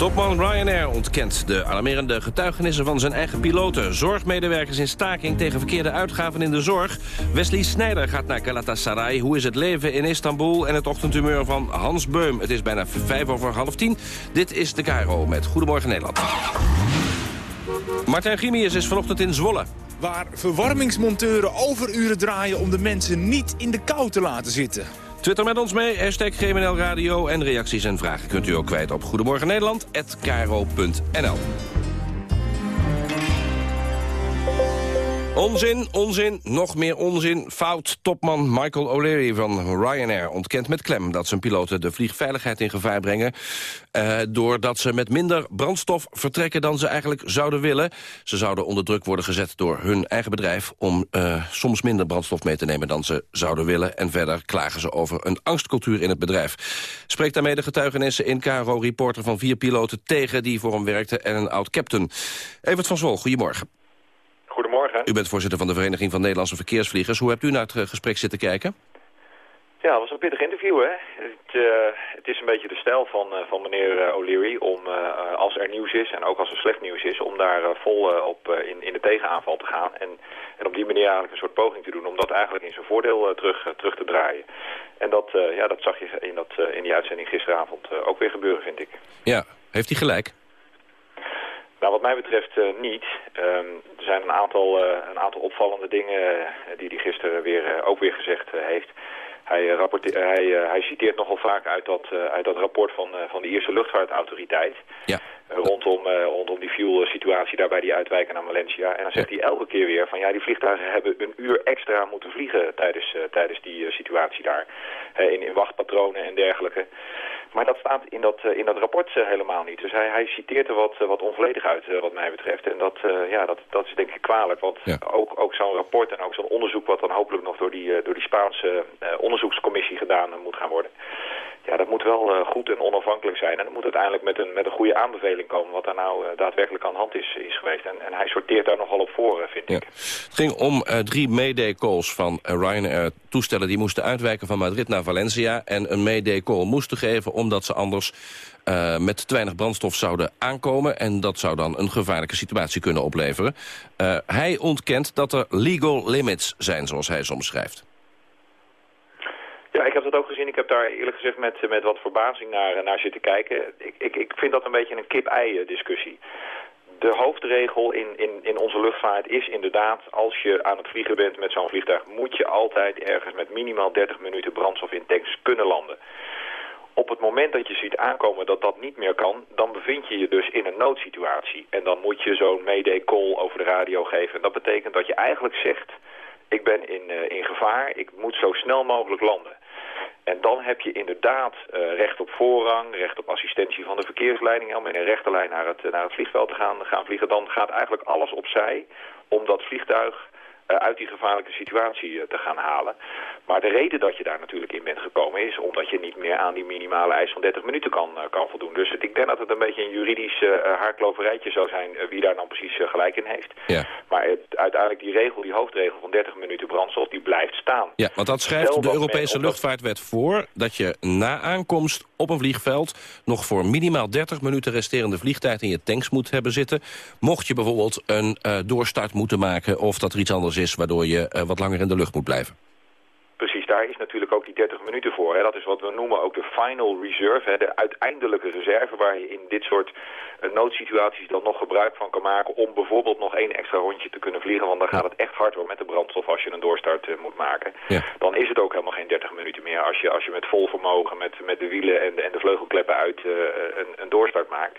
Topman Ryanair ontkent de alarmerende getuigenissen van zijn eigen piloten. Zorgmedewerkers in staking tegen verkeerde uitgaven in de zorg. Wesley Snijder gaat naar Galatasaray. Hoe is het leven in Istanbul? En het ochtendhumeur van Hans Beum. Het is bijna vijf over half tien. Dit is de Cairo met Goedemorgen Nederland. Martijn Grimius is vanochtend in Zwolle. Waar verwarmingsmonteuren overuren draaien om de mensen niet in de kou te laten zitten. Twitter met ons mee, hashtag GMNL Radio. En reacties en vragen kunt u ook kwijt op Goedemorgen. Onzin, onzin, nog meer onzin. Fout. Topman Michael O'Leary van Ryanair ontkent met klem... dat zijn piloten de vliegveiligheid in gevaar brengen... Uh, doordat ze met minder brandstof vertrekken dan ze eigenlijk zouden willen. Ze zouden onder druk worden gezet door hun eigen bedrijf... om uh, soms minder brandstof mee te nemen dan ze zouden willen. En verder klagen ze over een angstcultuur in het bedrijf. Spreekt daarmee de getuigenissen in KRO-reporter van vier piloten... tegen die voor hem werkten en een oud-captain. Evert van Zwol, goedemorgen. Goedemorgen. U bent voorzitter van de Vereniging van Nederlandse Verkeersvliegers. Hoe hebt u naar het eh, gesprek zitten kijken? Ja, het was een pittig interview, hè. Het, uh, het is een beetje de stijl van, uh, van meneer O'Leary om, als er nieuws is en ook als er slecht nieuws is, om daar vol op in, in de tegenaanval te gaan. En, en op die manier eigenlijk een soort poging te doen om dat eigenlijk in zijn voordeel terug, terug te draaien. En dat, ja, dat zag je in, dat, in die uitzending gisteravond ook weer gebeuren, vind ik. Ja, heeft hij gelijk? Nou, wat mij betreft uh, niet. Um, er zijn een aantal, uh, een aantal opvallende dingen uh, die hij gisteren weer, ook weer gezegd heeft. Hij, hij, hij, citeert nogal vaak uit dat, uit dat rapport van, van de Ierse luchtvaartautoriteit. Ja. Rondom, rondom die fuel-situatie daar bij die uitwijken naar Valencia. En dan zegt hij elke keer weer van ja, die vliegtuigen hebben een uur extra moeten vliegen tijdens, tijdens die situatie daar. in, in wachtpatronen en dergelijke. Maar dat staat in dat, in dat rapport helemaal niet. Dus hij, hij citeert er wat, wat onvolledig uit wat mij betreft. En dat, ja, dat, dat is denk ik kwalijk. Want ja. ook, ook zo'n rapport en ook zo'n onderzoek... wat dan hopelijk nog door die, door die Spaanse onderzoekscommissie gedaan moet gaan worden... Ja, dat moet wel goed en onafhankelijk zijn. En dat moet uiteindelijk met een, met een goede aanbeveling komen... wat daar nou daadwerkelijk aan de hand is, is geweest. En, en hij sorteert daar nogal op voor, vind ja. ik. Het ging om drie mayday-calls van Ryanair toestellen... die moesten uitwijken van Madrid naar Valencia... en een mayday-call moesten geven omdat ze anders uh, met te weinig brandstof zouden aankomen. En dat zou dan een gevaarlijke situatie kunnen opleveren. Uh, hij ontkent dat er legal limits zijn, zoals hij soms schrijft. Ja, ik heb dat ook gezien. Ik heb daar eerlijk gezegd met, met wat verbazing naar, naar zitten kijken. Ik, ik, ik vind dat een beetje een kip-ei discussie. De hoofdregel in, in, in onze luchtvaart is inderdaad... als je aan het vliegen bent met zo'n vliegtuig... moet je altijd ergens met minimaal 30 minuten brandstof in tanks kunnen landen. Op het moment dat je ziet aankomen dat dat niet meer kan... dan bevind je je dus in een noodsituatie. En dan moet je zo'n mayday call over de radio geven. En dat betekent dat je eigenlijk zegt... ik ben in, uh, in gevaar, ik moet zo snel mogelijk landen. En dan heb je inderdaad uh, recht op voorrang, recht op assistentie van de verkeersleiding... om in een rechte lijn naar het, naar het vliegveld te gaan, gaan vliegen. Dan gaat eigenlijk alles opzij om dat vliegtuig uit die gevaarlijke situatie uh, te gaan halen. Maar de reden dat je daar natuurlijk in bent gekomen is omdat je niet meer aan die minimale eis van 30 minuten kan, uh, kan voldoen. Dus ik denk dat het een beetje een juridisch haarkloverijtje zou zijn wie daar dan precies gelijk in heeft. Ja. Maar het, uiteindelijk die regel, die hoofdregel van 30 minuten brandstof, die blijft staan. Ja, want dat schrijft de Europese luchtvaartwet voor dat je na aankomst op een vliegveld nog voor minimaal 30 minuten resterende vliegtijd in je tanks moet hebben zitten. Mocht je bijvoorbeeld een doorstart moeten maken of dat er iets anders is waardoor je uh, wat langer in de lucht moet blijven. Precies, daar is natuurlijk ook die 30 minuten voor. Hè. Dat is wat we noemen ook de final reserve, hè, de uiteindelijke reserve... waar je in dit soort noodsituaties dan nog gebruik van kan maken... om bijvoorbeeld nog één extra rondje te kunnen vliegen. Want dan gaat het echt hard hoor met de brandstof als je een doorstart uh, moet maken. Ja. Dan is het ook helemaal geen 30 minuten meer... als je, als je met vol vermogen, met, met de wielen en de, en de vleugelkleppen uit een, een doorstart maakt.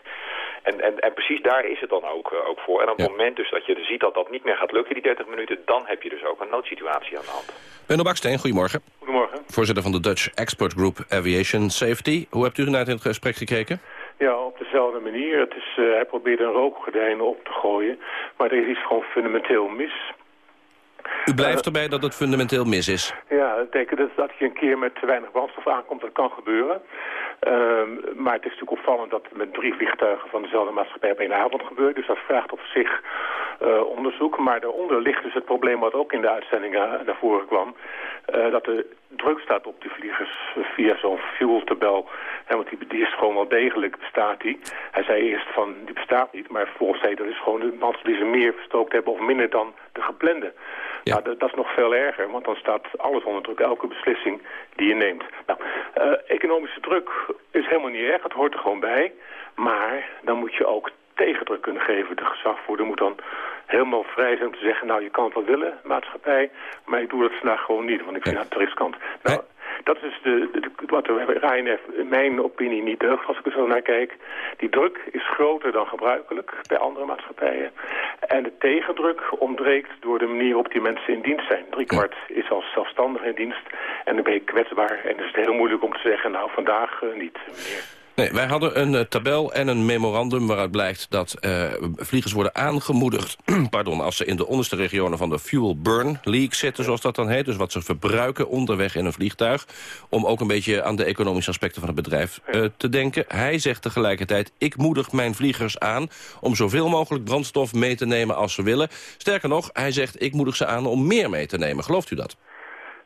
En, en, en precies daar is het dan ook, ook voor. En op het moment dus dat je ziet dat dat niet meer gaat lukken, die 30 minuten... dan heb je dus ook een noodsituatie aan de hand. Benno Baksteen, goedemorgen. Goedemorgen. Voorzitter van de Dutch Expert Group Aviation Safety. Hoe hebt u naar het gesprek gekeken? Ja, op dezelfde manier. Het is, uh, hij probeert een rookgordijn op te gooien. Maar er is iets gewoon fundamenteel mis. U blijft erbij dat het fundamenteel mis is? Ja, ik denk dat, dat je een keer met te weinig brandstof aankomt, dat kan gebeuren. Uh, maar het is natuurlijk opvallend dat het met drie vliegtuigen van dezelfde maatschappij op één avond gebeurt. Dus dat vraagt op zich uh, onderzoek. Maar daaronder ligt dus het probleem wat ook in de uitzendingen naar voren kwam. Uh, dat er druk staat op die vliegers via zo'n fueltabel. En want die, die, is gewoon wel degelijk, bestaat die. Hij zei eerst van, die bestaat niet. Maar volgens hij dat is gewoon de brandstof die ze meer verstookt hebben of minder dan de geplande. Ja. Nou, dat, dat, is nog veel erger, want dan staat alles onder druk, elke beslissing die je neemt. Nou, uh, economische druk is helemaal niet erg, het hoort er gewoon bij. Maar dan moet je ook tegendruk kunnen geven. De gezagvoerder moet dan helemaal vrij zijn om te zeggen... nou, je kan het wel willen, maatschappij, maar ik doe dat vandaag gewoon niet, want ik vind het de riskant. Nou, dat is de, de, wat de Ryanair in mijn opinie niet deugt als ik er zo naar kijk. Die druk is groter dan gebruikelijk bij andere maatschappijen. En de tegendruk ontbreekt door de manier waarop die mensen in dienst zijn. Driekwart is als zelfstandig in dienst en dan ben je kwetsbaar. En dan is het heel moeilijk om te zeggen, nou vandaag uh, niet, meneer. Nee, wij hadden een uh, tabel en een memorandum waaruit blijkt dat uh, vliegers worden aangemoedigd... pardon, als ze in de onderste regionen van de fuel burn leak zitten, zoals dat dan heet. Dus wat ze verbruiken onderweg in een vliegtuig. Om ook een beetje aan de economische aspecten van het bedrijf uh, te denken. Hij zegt tegelijkertijd, ik moedig mijn vliegers aan... om zoveel mogelijk brandstof mee te nemen als ze willen. Sterker nog, hij zegt, ik moedig ze aan om meer mee te nemen. Gelooft u dat?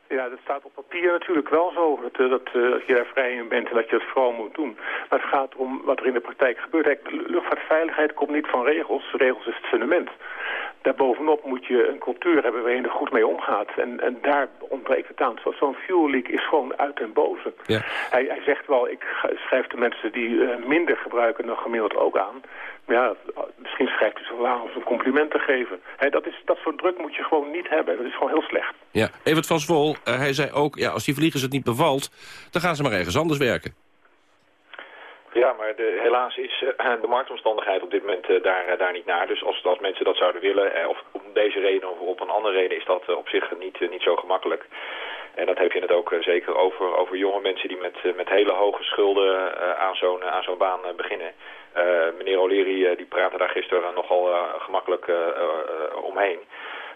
Ja, dat staat op papier natuurlijk wel zo, dat, dat uh, je daar vrij in bent en dat je het vooral moet doen. Maar het gaat om wat er in de praktijk gebeurt. Luchtvaartveiligheid komt niet van regels. Regels is het fundament. Daarbovenop moet je een cultuur hebben waar je er goed mee omgaat. En, en daar ontbreekt het aan. Zo'n fuel leak is gewoon uit den boze. Ja. Hij, hij zegt wel, ik schrijf de mensen die uh, minder gebruiken dan gemiddeld ook aan. Ja, misschien schrijft hij ze wel aan om een compliment te geven. He, dat, is, dat soort druk moet je gewoon niet hebben. Dat is gewoon heel slecht. Ja, Evert van Zwol, uh, hij zei ook, ja, als die vliegers het niet bevalt... dan gaan ze maar ergens anders werken. Ja, maar de, helaas is uh, de marktomstandigheid op dit moment uh, daar, uh, daar niet naar. Dus als, als mensen dat zouden willen, of om deze reden of op een andere reden, is dat op zich niet, niet zo gemakkelijk. En dat heb je het ook zeker over, over jonge mensen die met, met hele hoge schulden aan zo'n aan zo'n baan beginnen. meneer O'Leary die praatte daar gisteren nogal gemakkelijk omheen.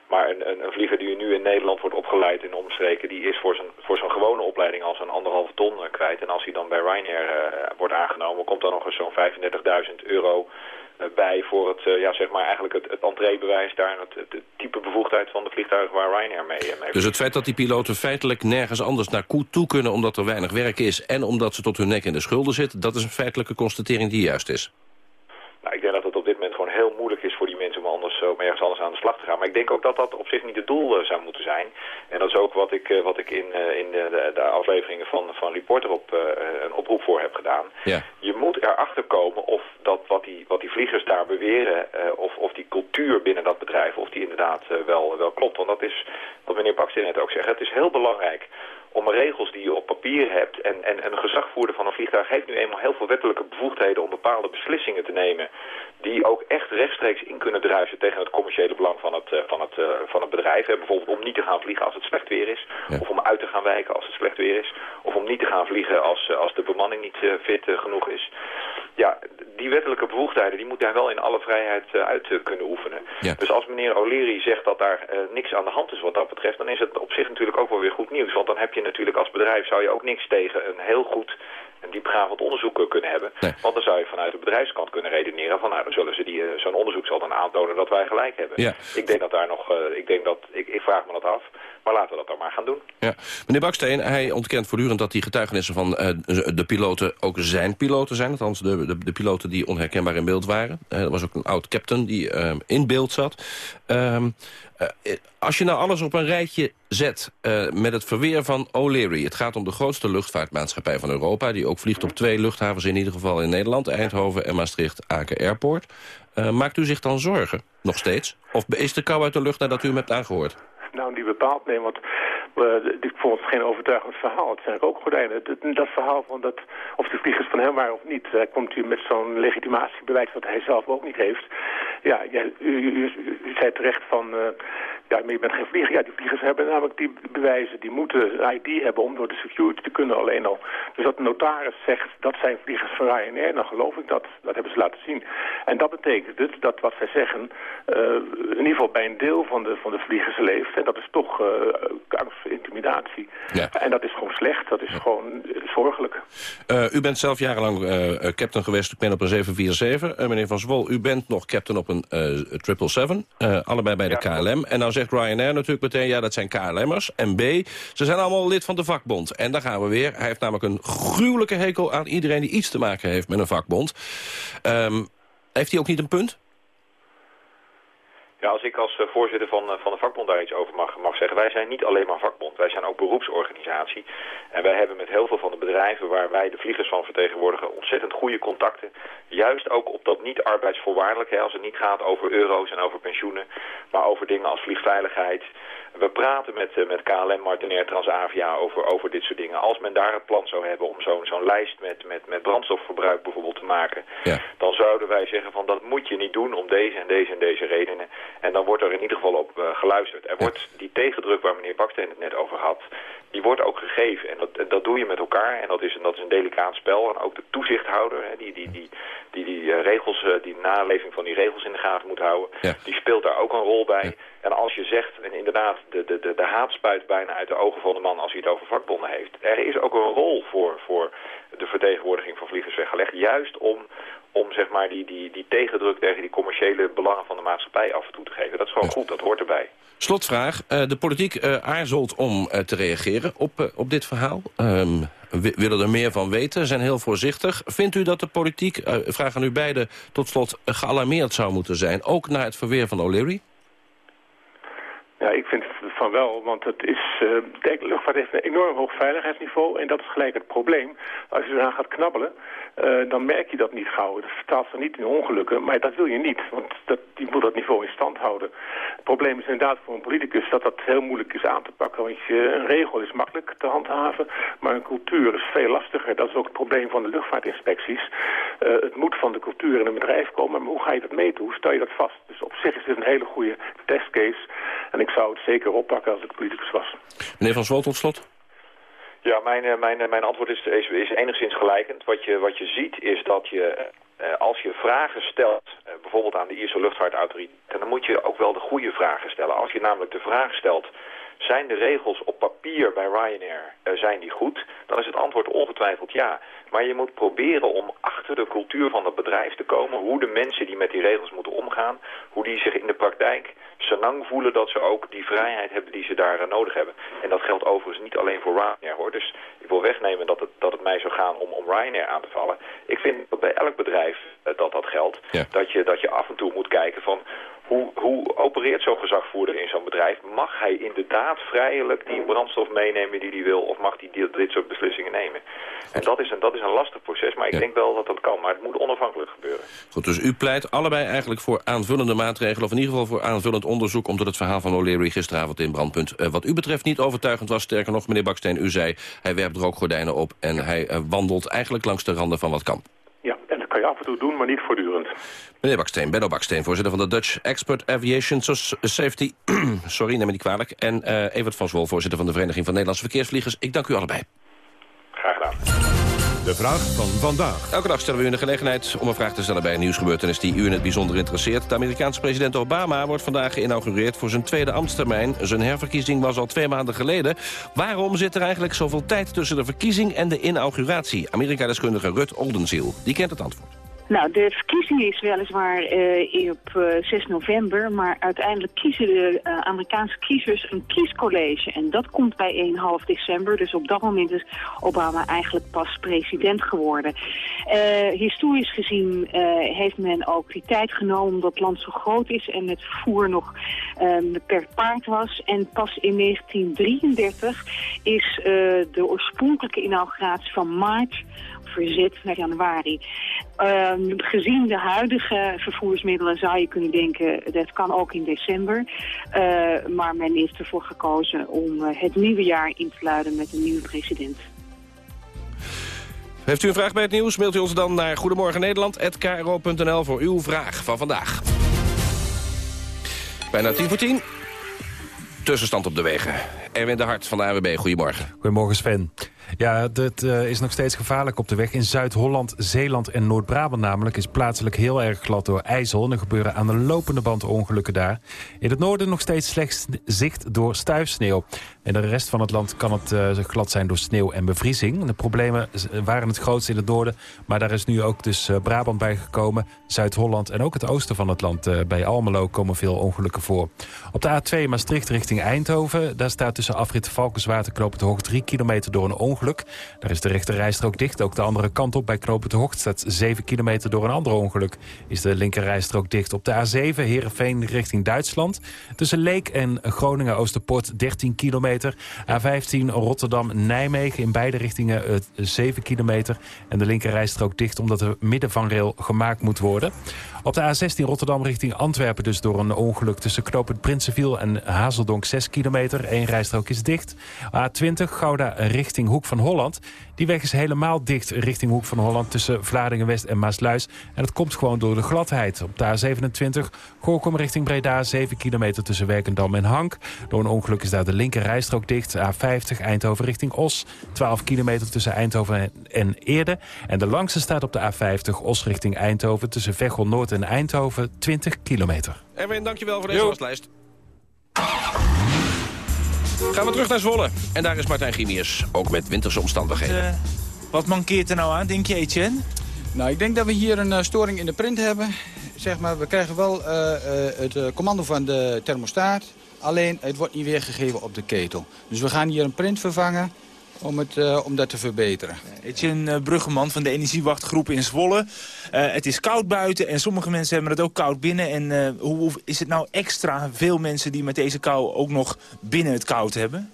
Maar een, een, vlieger die nu in Nederland wordt opgeleid in omstreken... die is voor zijn, voor zijn gewone opleiding al zo'n anderhalve ton kwijt. En als hij dan bij Ryanair wordt aangenomen... komt dan nog eens zo'n 35.000 euro bij voor het, ja, zeg maar eigenlijk het, het entreebewijs daar... Het, het, type bevoegdheid van de vliegtuigen waar Ryanair mee, mee Dus het feit dat die piloten feitelijk nergens anders naar toe kunnen... omdat er weinig werk is en omdat ze tot hun nek in de schulden zitten... dat is een feitelijke constatering die juist is. Nou, ik denk dat het op dit moment gewoon heel moeilijk is voor die mensen om anders om ergens anders aan de slag te gaan. Maar ik denk ook dat dat op zich niet het doel uh, zou moeten zijn. En dat is ook wat ik, uh, wat ik in, uh, in de, de, afleveringen van, van Reporter op een oproep voor heb gedaan. Ja. Je moet erachter komen of dat wat die, wat die vliegers daar beweren, of, of die cultuur binnen dat bedrijf, of die inderdaad wel, wel klopt. Want dat is, wat meneer Bakste net ook zegt, het is heel belangrijk om regels die je op papier hebt. En, en, en een gezagvoerder van een vliegtuig heeft nu eenmaal heel veel wettelijke bevoegdheden om bepaalde beslissingen te nemen. Die ook echt rechtstreeks in kunnen druisen tegen het commerciële belang van het, uh, van het, uh, van het bedrijf. Bijvoorbeeld om niet te gaan vliegen als het slecht weer is. Ja. Of om uit te gaan wijken als het slecht weer is. Of om niet te gaan vliegen als, uh, als de bemanning niet fit genoeg is. Ja, die wettelijke bevoegdheden die moet daar wel in alle vrijheid uit kunnen oefenen. Ja. Dus als meneer O'Leary zegt dat daar niks aan de hand is wat dat betreft... dan is het op zich natuurlijk ook wel weer goed nieuws. Want dan heb je natuurlijk als bedrijf zou je ook niks tegen een heel goed en diepgaand onderzoek kunnen hebben. Nee. Want dan zou je vanuit de bedrijfskant kunnen redeneren van nou zullen ze die zo'n onderzoek zal dan aantonen dat wij gelijk hebben. Ja. Ik denk dat daar nog, uh, ik denk dat, ik, ik vraag me dat af, maar laten we dat dan maar gaan doen. Ja. Meneer Baksteen, hij ontkent voortdurend dat die getuigenissen van uh, de piloten ook zijn piloten zijn. Althans de, de, de piloten die onherkenbaar in beeld waren. Uh, er was ook een oud captain die in beeld zat. Uh, als je nou alles op een rijtje zet met het verweer van O'Leary... het gaat om de grootste luchtvaartmaatschappij van Europa... die ook vliegt op twee luchthavens in ieder geval in Nederland... Eindhoven en Maastricht-Aken Airport. Maakt u zich dan zorgen, nog steeds? Of is de kou uit de lucht nadat u hem hebt aangehoord? Nou niet bepaald. Nee, want ik vond het geen overtuigend verhaal. Het zijn rookgordijnen. Dat, dat verhaal van dat, of de vliegers van hem waren of niet... Komt hier met zo'n legitimatiebewijs wat hij zelf ook niet heeft. Ja, u, u, u, zei terecht van... Uh, ja, maar je bent geen vlieger. Ja, die vliegers hebben namelijk die bewijzen. Die moeten ID hebben om door de security te kunnen alleen al. Dus dat de notaris zegt, dat zijn vliegers van Ryanair, dan geloof ik dat. Dat hebben ze laten zien. En dat betekent dus dat wat zij zeggen, uh, in ieder geval bij een deel van de, van de vliegers leeft. En dat is toch uh, angst voor intimidatie. Ja. En dat is gewoon slecht. Dat is gewoon zorgelijk. U bent zelf jarenlang captain geweest. Ik ben op een 747. meneer Van Zwol, u bent nog captain op een 777. allebei bij de. KLM. En nou zegt Ryanair natuurlijk meteen, ja, dat zijn KLM'ers. En B, ze zijn allemaal lid van de vakbond. En daar gaan we weer. Hij heeft namelijk een gruwelijke hekel aan iedereen die iets te maken heeft met een vakbond. Um, heeft hij ook niet een punt? Ja, als ik als uh, voorzitter van, uh, van de vakbond daar iets over mag, mag zeggen. Wij zijn niet alleen maar vakbond, wij zijn ook beroepsorganisatie. En wij hebben met heel veel van de bedrijven waar wij de vliegers van vertegenwoordigen ontzettend goede contacten. Juist ook op dat niet arbeidsvoorwaardelijk, hè, als het niet gaat over euro's en over pensioenen, maar over dingen als vliegveiligheid, we praten met, uh, met KLM, Martinair, Transavia over, over dit soort dingen. Als men daar het plan zou hebben om zo'n zo'n lijst met, met, met brandstofverbruik bijvoorbeeld te maken... Ja. dan zouden wij zeggen van dat moet je niet doen om deze en deze en deze redenen. En dan wordt er in ieder geval op uh, geluisterd. Er wordt die tegendruk waar meneer Baksteen het net over had die wordt ook gegeven. En dat, dat doe je met elkaar. En dat is, dat is een delicaat spel. En ook de toezichthouder, hè, die die, die, die, die uh, regels, die naleving van die regels in de gaten moet houden, ja. die speelt daar ook een rol bij. En als je zegt, en inderdaad, de, de, de, de haat spuit bijna uit de ogen van de man als hij het over vakbonden heeft. Er is ook een rol voor, voor de vertegenwoordiging van vliegers weggelegd. Juist om, om zeg maar die, die, die tegendruk tegen die commerciële belangen van de maatschappij af en toe te geven. Dat is gewoon goed, dat hoort erbij. Slotvraag. Uh, de politiek uh, aarzelt om uh, te reageren op, op dit verhaal. Um, we willen er meer van weten, zijn heel voorzichtig. Vindt u dat de politiek, vraag aan u beiden, tot slot gealarmeerd zou moeten zijn? Ook na het verweer van O'Leary? Ja, ik vind van wel, want het is, uh, luchtvaart heeft een enorm hoog veiligheidsniveau en dat is gelijk het probleem. Als je eraan gaat knabbelen, uh, dan merk je dat niet gauw. Dat vertaalt zich niet in ongelukken, maar dat wil je niet, want dat, je moet dat niveau in stand houden. Het probleem is inderdaad voor een politicus dat dat heel moeilijk is aan te pakken, want je, een regel is makkelijk te handhaven, maar een cultuur is veel lastiger. Dat is ook het probleem van de luchtvaartinspecties. Uh, het moet van de cultuur in een bedrijf komen, maar hoe ga je dat meten? Hoe stel je dat vast? Dus op zich is dit een hele goede testcase en zou het zeker oppakken als ik politicus was. Meneer Van Zwol, tot slot. Ja, mijn, mijn, mijn antwoord is, is, is enigszins gelijkend. Wat je, wat je ziet is dat je, eh, als je vragen stelt, eh, bijvoorbeeld aan de Ierse luchtvaartautoriteit, dan moet je ook wel de goede vragen stellen. Als je namelijk de vraag stelt, zijn de regels op papier bij Ryanair, zijn die goed? Dan is het antwoord ongetwijfeld ja. Maar je moet proberen om achter de cultuur van het bedrijf te komen. Hoe de mensen die met die regels moeten omgaan, hoe die zich in de praktijk lang voelen dat ze ook die vrijheid hebben die ze daar uh, nodig hebben. En dat geldt overigens niet alleen voor Ryanair hoor. Dus ik wil wegnemen dat het, dat het mij zou gaan om, om Ryanair aan te vallen. Ik vind dat bij elk bedrijf uh, dat dat geldt. Ja. Dat, je, dat je af en toe moet kijken van hoe, hoe opereert zo'n gezagvoerder in zo'n bedrijf? Mag hij inderdaad vrijelijk die brandstof meenemen die hij wil... of mag hij dit soort beslissingen nemen? En dat is een, dat is een lastig proces, maar ik ja. denk wel dat dat kan. Maar het moet onafhankelijk gebeuren. Goed, dus u pleit allebei eigenlijk voor aanvullende maatregelen... of in ieder geval voor aanvullend onderzoek... omdat het verhaal van O'Leary gisteravond in Brandpunt... Uh, wat u betreft niet overtuigend was. Sterker nog, meneer Baksteen, u zei... hij werpt rookgordijnen op en hij uh, wandelt eigenlijk langs de randen van wat kan. Ja, en dat kan je af en toe doen, maar niet voortdurend. Meneer Baksteen, Benno Baksteen, voorzitter van de Dutch Expert Aviation Safety. Sorry, neem me niet kwalijk. En uh, Evert van Zwol, voorzitter van de Vereniging van Nederlandse Verkeersvliegers. Ik dank u allebei. Graag gedaan. De vraag van vandaag. Elke dag stellen we u de gelegenheid om een vraag te stellen bij een nieuwsgebeurtenis die u in het bijzonder interesseert. De Amerikaanse president Obama wordt vandaag geïnaugureerd voor zijn tweede ambtstermijn. Zijn herverkiezing was al twee maanden geleden. Waarom zit er eigenlijk zoveel tijd tussen de verkiezing en de inauguratie? Amerika-deskundige Rut Oldenziel, die kent het antwoord. Nou, de verkiezing is weliswaar uh, op uh, 6 november, maar uiteindelijk kiezen de uh, Amerikaanse kiezers een kiescollege. En dat komt bij 1,5 december, dus op dat moment is Obama eigenlijk pas president geworden. historisch gezien heeft men ook die tijd genomen omdat het land zo groot is en het vervoer nog per paard was. En pas in 1933 is de oorspronkelijke inauguratie van maart verzet naar januari. Ehm, gezien de huidige vervoersmiddelen zou je kunnen denken, dat kan ook in december. Uh, maar men heeft ervoor gekozen om het nieuwe jaar in te luiden met een nieuwe president. Heeft u een vraag bij het nieuws, mailt u ons dan naar Goedemorgen Nederland@kro.nl voor uw vraag van vandaag. Bijna tien voor tien. Tussenstand op de wegen. Erwin de Hart van de AWB, goedemorgen. Goedemorgen Sven. Ja, het uh, is nog steeds gevaarlijk op de weg. In Zuid-Holland, Zeeland en Noord-Brabant namelijk... is plaatselijk heel erg glad door ijzel. En er gebeuren aan de lopende band ongelukken daar. In het noorden nog steeds slecht zicht door stuifsneeuw. In de rest van het land kan het uh, glad zijn door sneeuw en bevriezing. De problemen waren het grootst in het noorden. Maar daar is nu ook dus uh, Brabant bijgekomen. Zuid-Holland en ook het oosten van het land. Bij Almelo komen veel ongelukken voor. Op de A2 Maastricht richting Eindhoven. Daar staat tussen afrit Valkenswaard en Hoog 3 kilometer door een ongeluk. Daar is de rechte rijstrook dicht. Ook de andere kant op bij Knopen de staat 7 kilometer door een ander ongeluk. Is de linker rijstrook dicht. Op de A7 Heerenveen richting Duitsland. Tussen Leek en Groningen Oosterpoort 13 kilometer. A15 Rotterdam-Nijmegen in beide richtingen uh, 7 kilometer. En de linker rijstrook dicht omdat de middenvangrail gemaakt moet worden. Op de A16 Rotterdam richting Antwerpen dus door een ongeluk tussen knooppunt Prinsenviel en Hazeldonk 6 kilometer. Eén rijstrook is dicht. A20 Gouda richting Hoek van Holland. Die weg is helemaal dicht richting Hoek van Holland tussen Vlaardingen-West en Maasluis. En dat komt gewoon door de gladheid. Op de A27 Gorkum richting Breda 7 kilometer tussen Werkendam en Hank. Door een ongeluk is daar de linker rijstrook dicht. A50 Eindhoven richting Os. 12 kilometer tussen Eindhoven en Eerde. En de langste staat op de A50 Os richting Eindhoven tussen Veghel Noord en Eindhoven 20 kilometer. Erwin, dankjewel voor deze waslijst. Gaan we terug naar Zwolle. En daar is Martijn Gimiers, ook met winterse omstandigheden. Uh, wat mankeert er nou aan, denk je, Etienne? Nou, ik denk dat we hier een uh, storing in de print hebben. Zeg maar, we krijgen wel uh, het commando van de thermostaat. Alleen, het wordt niet weergegeven op de ketel. Dus we gaan hier een print vervangen om, het, uh, om dat te verbeteren. Etienne uh, Bruggeman van de Energiewachtgroep in Zwolle. Uh, het is koud buiten en sommige mensen hebben het ook koud binnen. En hoe, hoe, is het nou extra veel mensen die met deze kou ook nog binnen het koud hebben?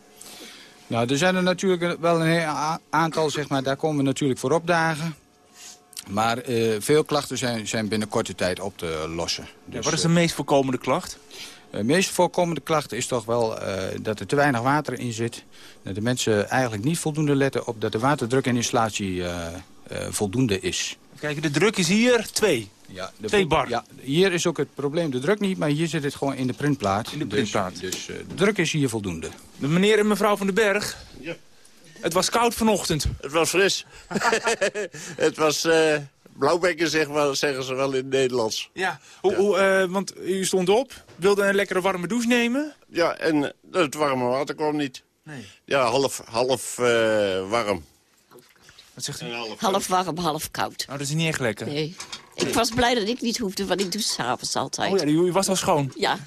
Nou, er zijn er natuurlijk wel een heel aantal, zeg maar, daar komen we natuurlijk voor opdagen. Maar veel klachten zijn, zijn binnen korte tijd op te lossen. Dus, ja, wat is de meest voorkomende klacht? De meest voorkomende klacht is toch wel uh, dat er te weinig water in zit. Dat de mensen eigenlijk niet voldoende letten op dat de waterdruk en installatie uh, uh, voldoende is. Kijk, de druk is hier twee. Ja, de twee bar. Ja, hier is ook het probleem de druk niet, maar hier zit het gewoon in de printplaat. In de printplaat. Dus, dus de druk is hier voldoende. De meneer en mevrouw van den Berg. Ja. Het was koud vanochtend. Het was fris. het was... Blauwbekken zeg maar, zeggen ze wel in het Nederlands. Ja, hoe, ja. Hoe, uh, want u stond op, wilde een lekkere warme douche nemen. Ja, en het warme water kwam niet. Nee. Ja, half, half uh, warm. Wat zegt u? Half, half warm, half koud. Oh, dat is niet echt lekker. Nee. Ik was blij dat ik niet hoefde, want ik doe s'avonds altijd. Oh ja, u was al schoon? Ja.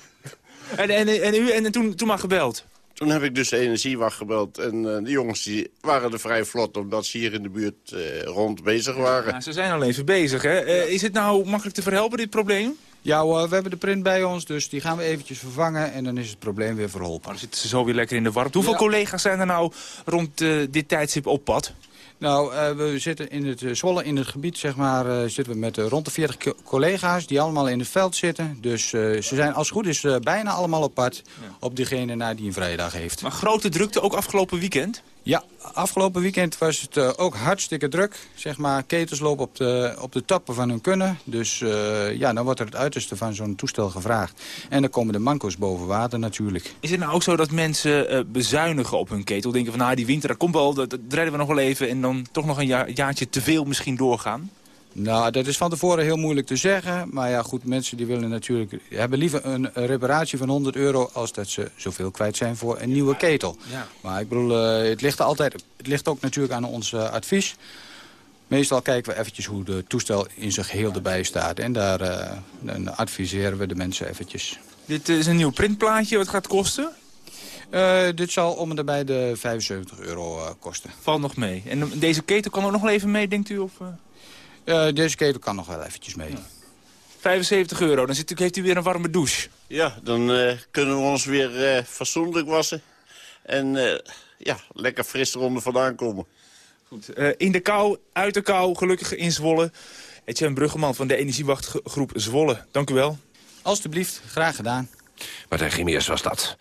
En, en, en, u, en toen, toen maar gebeld? Toen heb ik dus de energiewacht gebeld. En uh, de jongens die waren er vrij vlot omdat ze hier in de buurt uh, rond bezig waren. Ja, ze zijn al even bezig, hè? Uh, is het nou makkelijk te verhelpen, dit probleem? Ja we hebben de print bij ons, dus die gaan we eventjes vervangen en dan is het probleem weer verholpen. Maar dan zitten ze zo weer lekker in de warmte. Hoeveel ja. collega's zijn er nou rond dit tijdstip op pad? Nou, uh, we zitten in het uh, Zwolle, in het gebied, zeg maar, uh, zitten we met rond de 40 collega's die allemaal in het veld zitten. Dus ze zijn als het goed is bijna allemaal ja. op diegene na die een vrije dag heeft. Maar grote drukte ook afgelopen weekend? Ja, afgelopen weekend was het uh, ook hartstikke druk. Zeg maar, ketens lopen op de, op de tappen van hun kunnen. Dus uh, ja, dan wordt er het uiterste van zo'n toestel gevraagd. En dan komen de manco's boven water natuurlijk. Is het nou ook zo dat mensen uh, bezuinigen op hun ketel? Denken van, nou, die winter, dat komt wel, dat, dat we nog wel even... en dan toch nog een ja, jaartje te veel misschien doorgaan? Nou, dat is van tevoren heel moeilijk te zeggen. Maar ja, goed, mensen die willen natuurlijk... hebben liever een reparatie van 100 euro... als dat ze zoveel kwijt zijn voor een nieuwe ketel. Ja. Maar ik bedoel, uh, het ligt altijd... Het ligt ook natuurlijk aan ons uh, advies. Meestal kijken we eventjes hoe de toestel in zijn geheel erbij staat. En daar uh, dan adviseren we de mensen eventjes. Dit is een nieuw printplaatje. Wat gaat het kosten? Uh, dit zal om en erbij de 75 euro uh, kosten. Valt nog mee. En deze ketel kan ook nog wel even mee, denkt u? Of, deze ketel kan nog wel eventjes mee. Ja. 75 euro, dan zit, heeft u weer een warme douche. Ja, dan uh, kunnen we ons weer uh, fatsoenlijk wassen. En ja, lekker fris eronder vandaan komen. Goed, eh, in de kou, uit de kou, gelukkig in Zwolle. Etienne Bruggeman van de Energiewachtgroep Zwolle. Dank u wel. Alsjeblieft, graag gedaan. Martijn Grimiers was dat.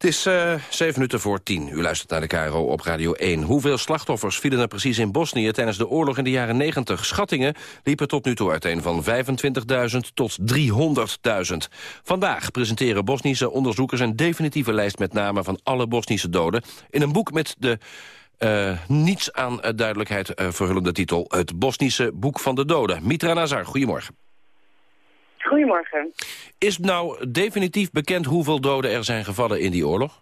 Het is uh, zeven minuten voor tien. U luistert naar de KRO op Radio 1. Hoeveel slachtoffers vielen er precies in Bosnië tijdens de oorlog in de jaren 90? Schattingen liepen tot nu toe uiteen van 25.000 tot 300.000. Vandaag presenteren Bosnische onderzoekers een definitieve lijst met namen van alle Bosnische doden... in een boek met de uh, niets aan duidelijkheid uh, verhullende titel... Het Bosnische Boek van de Doden. Mitra Nazar, goedemorgen. Goedemorgen. Is nou definitief bekend hoeveel doden er zijn gevallen in die oorlog?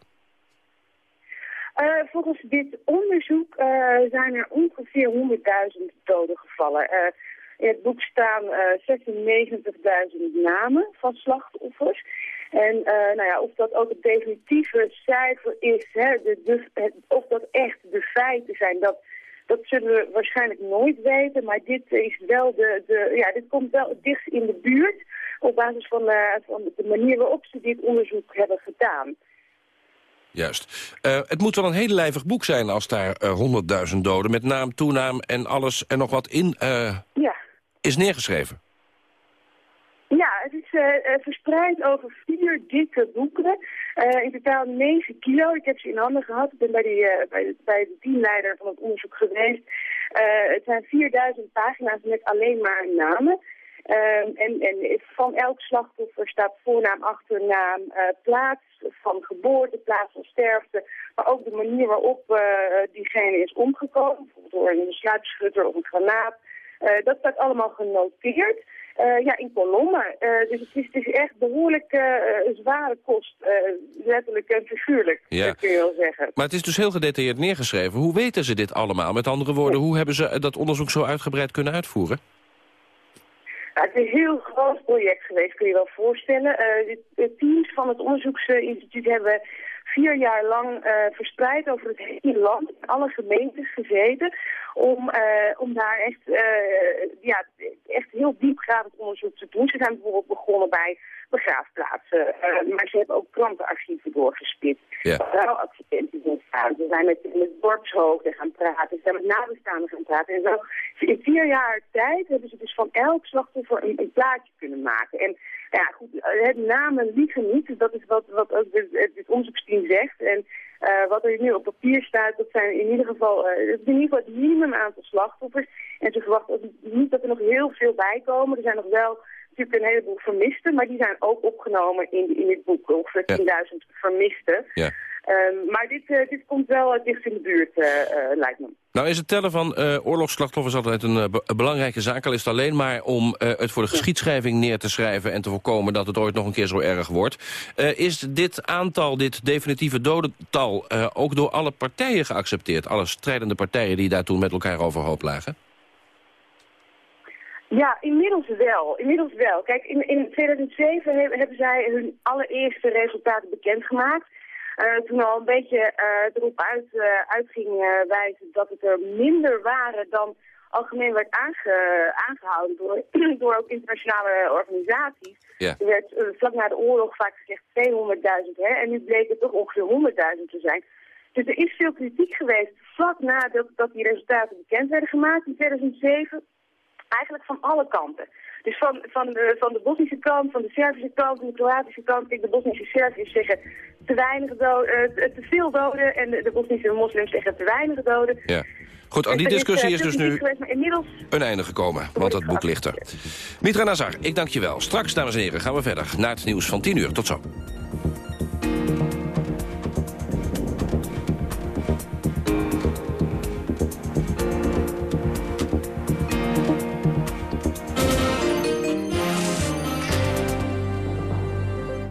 Uh, volgens dit onderzoek uh, zijn er ongeveer 100.000 doden gevallen. Uh, in het boek staan 96.000 namen van slachtoffers. En nou ja, of dat ook het definitieve cijfer is, hè, de, de, het, of dat echt de feiten zijn, dat, dat zullen we waarschijnlijk nooit weten. Maar dit is wel de, de ja, dit komt wel het dichtst in de buurt op basis van, uh, van de manier waarop ze dit onderzoek hebben gedaan. Juist. Uh, het moet wel een heel lijvig boek zijn als daar honderdduizend uh, doden... met naam, toenaam en alles en nog wat in ja. is neergeschreven. Ja, het is verspreid over vier dikke boeken. in totaal 9 kilo. Ik heb ze in handen gehad. Ik ben bij, die, bij, de, bij de teamleider van het onderzoek geweest. het zijn 4000 pagina's met alleen maar namen. Um, en, en, van elk slachtoffer staat voornaam, achternaam, uh, plaats van geboorte, plaats van sterfte. Maar ook de manier waarop uh, diegene is omgekomen. Bijvoorbeeld door een sluipschutter of een granaat. Uh, dat staat allemaal genoteerd. ja, in kolommen. dus het is, het is, echt behoorlijk zware kost. letterlijk en figuurlijk, ja. kun je wel zeggen. Maar het is dus heel gedetailleerd neergeschreven. Hoe weten ze dit allemaal? Met andere woorden, hoe hebben ze dat onderzoek zo uitgebreid kunnen uitvoeren? Het is een heel groot project geweest, kun je wel voorstellen. De, de, teams van het onderzoeksinstituut hebben vier jaar lang uh, verspreid over het hele land, in alle gemeentes gezeten, om, uh, om daar echt, ja, echt heel diepgaand onderzoek te doen. Ze zijn bijvoorbeeld begonnen bij begraafplaatsen, maar ze hebben ook krantenarchieven doorgespit. Ja. Ze zijn met, met dorpshoofden gaan praten, ze zijn met nabestaanden gaan praten. En zo, in vier jaar tijd hebben ze dus van elk slachtoffer een, een plaatje kunnen maken. En ja, goed, het namen liegen niet. Dat is wat, wat ook dit, dit onderzoeksteam zegt. En uh, wat er nu op papier staat, dat zijn in ieder geval, uh, in ieder geval het minimum aantal slachtoffers. En ze verwachten ook niet dat er nog heel veel bij komen. Er zijn nog wel natuurlijk een heleboel vermisten, maar die zijn ook opgenomen in, in dit boek. Ongeveer 10.000 vermisten. Ja. Um, maar dit, uh, dit komt wel uh, dicht in de buurt, uh, lijkt me. Nou is het tellen van oorlogsslachtoffers altijd een be belangrijke zaak. Al is het alleen maar om het voor de geschiedschrijving neer te schrijven... en te voorkomen dat het ooit nog een keer zo erg wordt. is dit aantal, dit definitieve dodental... ook door alle partijen geaccepteerd? Alle strijdende partijen die daar toen met elkaar overhoop lagen? Ja, inmiddels wel. Inmiddels wel. Kijk, in, in 2007 hebben, hebben zij hun allereerste resultaten bekendgemaakt... Uh, toen al een beetje uh, erop uit, uh, uit ging wijzen dat het er minder waren dan algemeen werd aange, aangehouden door, door ook internationale organisaties. Ja. Er werd vlak na de oorlog vaak gezegd 200.000 hè, en nu bleek het toch ongeveer 100.000 te zijn. Dus er is veel kritiek geweest vlak nadat dat die resultaten bekend werden gemaakt in 2007. Eigenlijk van alle kanten. Dus van, van, de, van de Bosnische kant, van de Servische kant, de Kroatische kant. Kijk, de Bosnische Serviërs zeggen te weinig doden, uh, te veel doden. En de, de Bosnische moslims zeggen te weinig doden. Ja. Goed, aan die discussie is, uh, dus nu een einde gekomen, want dat boek ligt er. Mitra Nazar, ik dank je wel. Straks, dames en heren, gaan we verder naar het nieuws van 10 uur. Tot zo.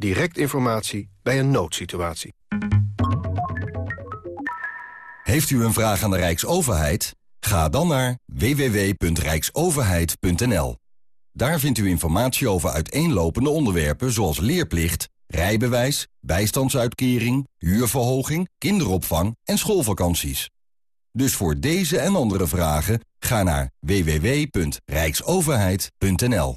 Direct informatie bij een noodsituatie. Heeft u een vraag aan de Rijksoverheid? Ga dan naar www.rijksoverheid.nl. Daar vindt u informatie over uiteenlopende onderwerpen zoals leerplicht, rijbewijs, bijstandsuitkering, huurverhoging, kinderopvang en schoolvakanties. Dus voor deze en andere vragen ga naar www.rijksoverheid.nl.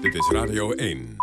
Dit is Radio 1.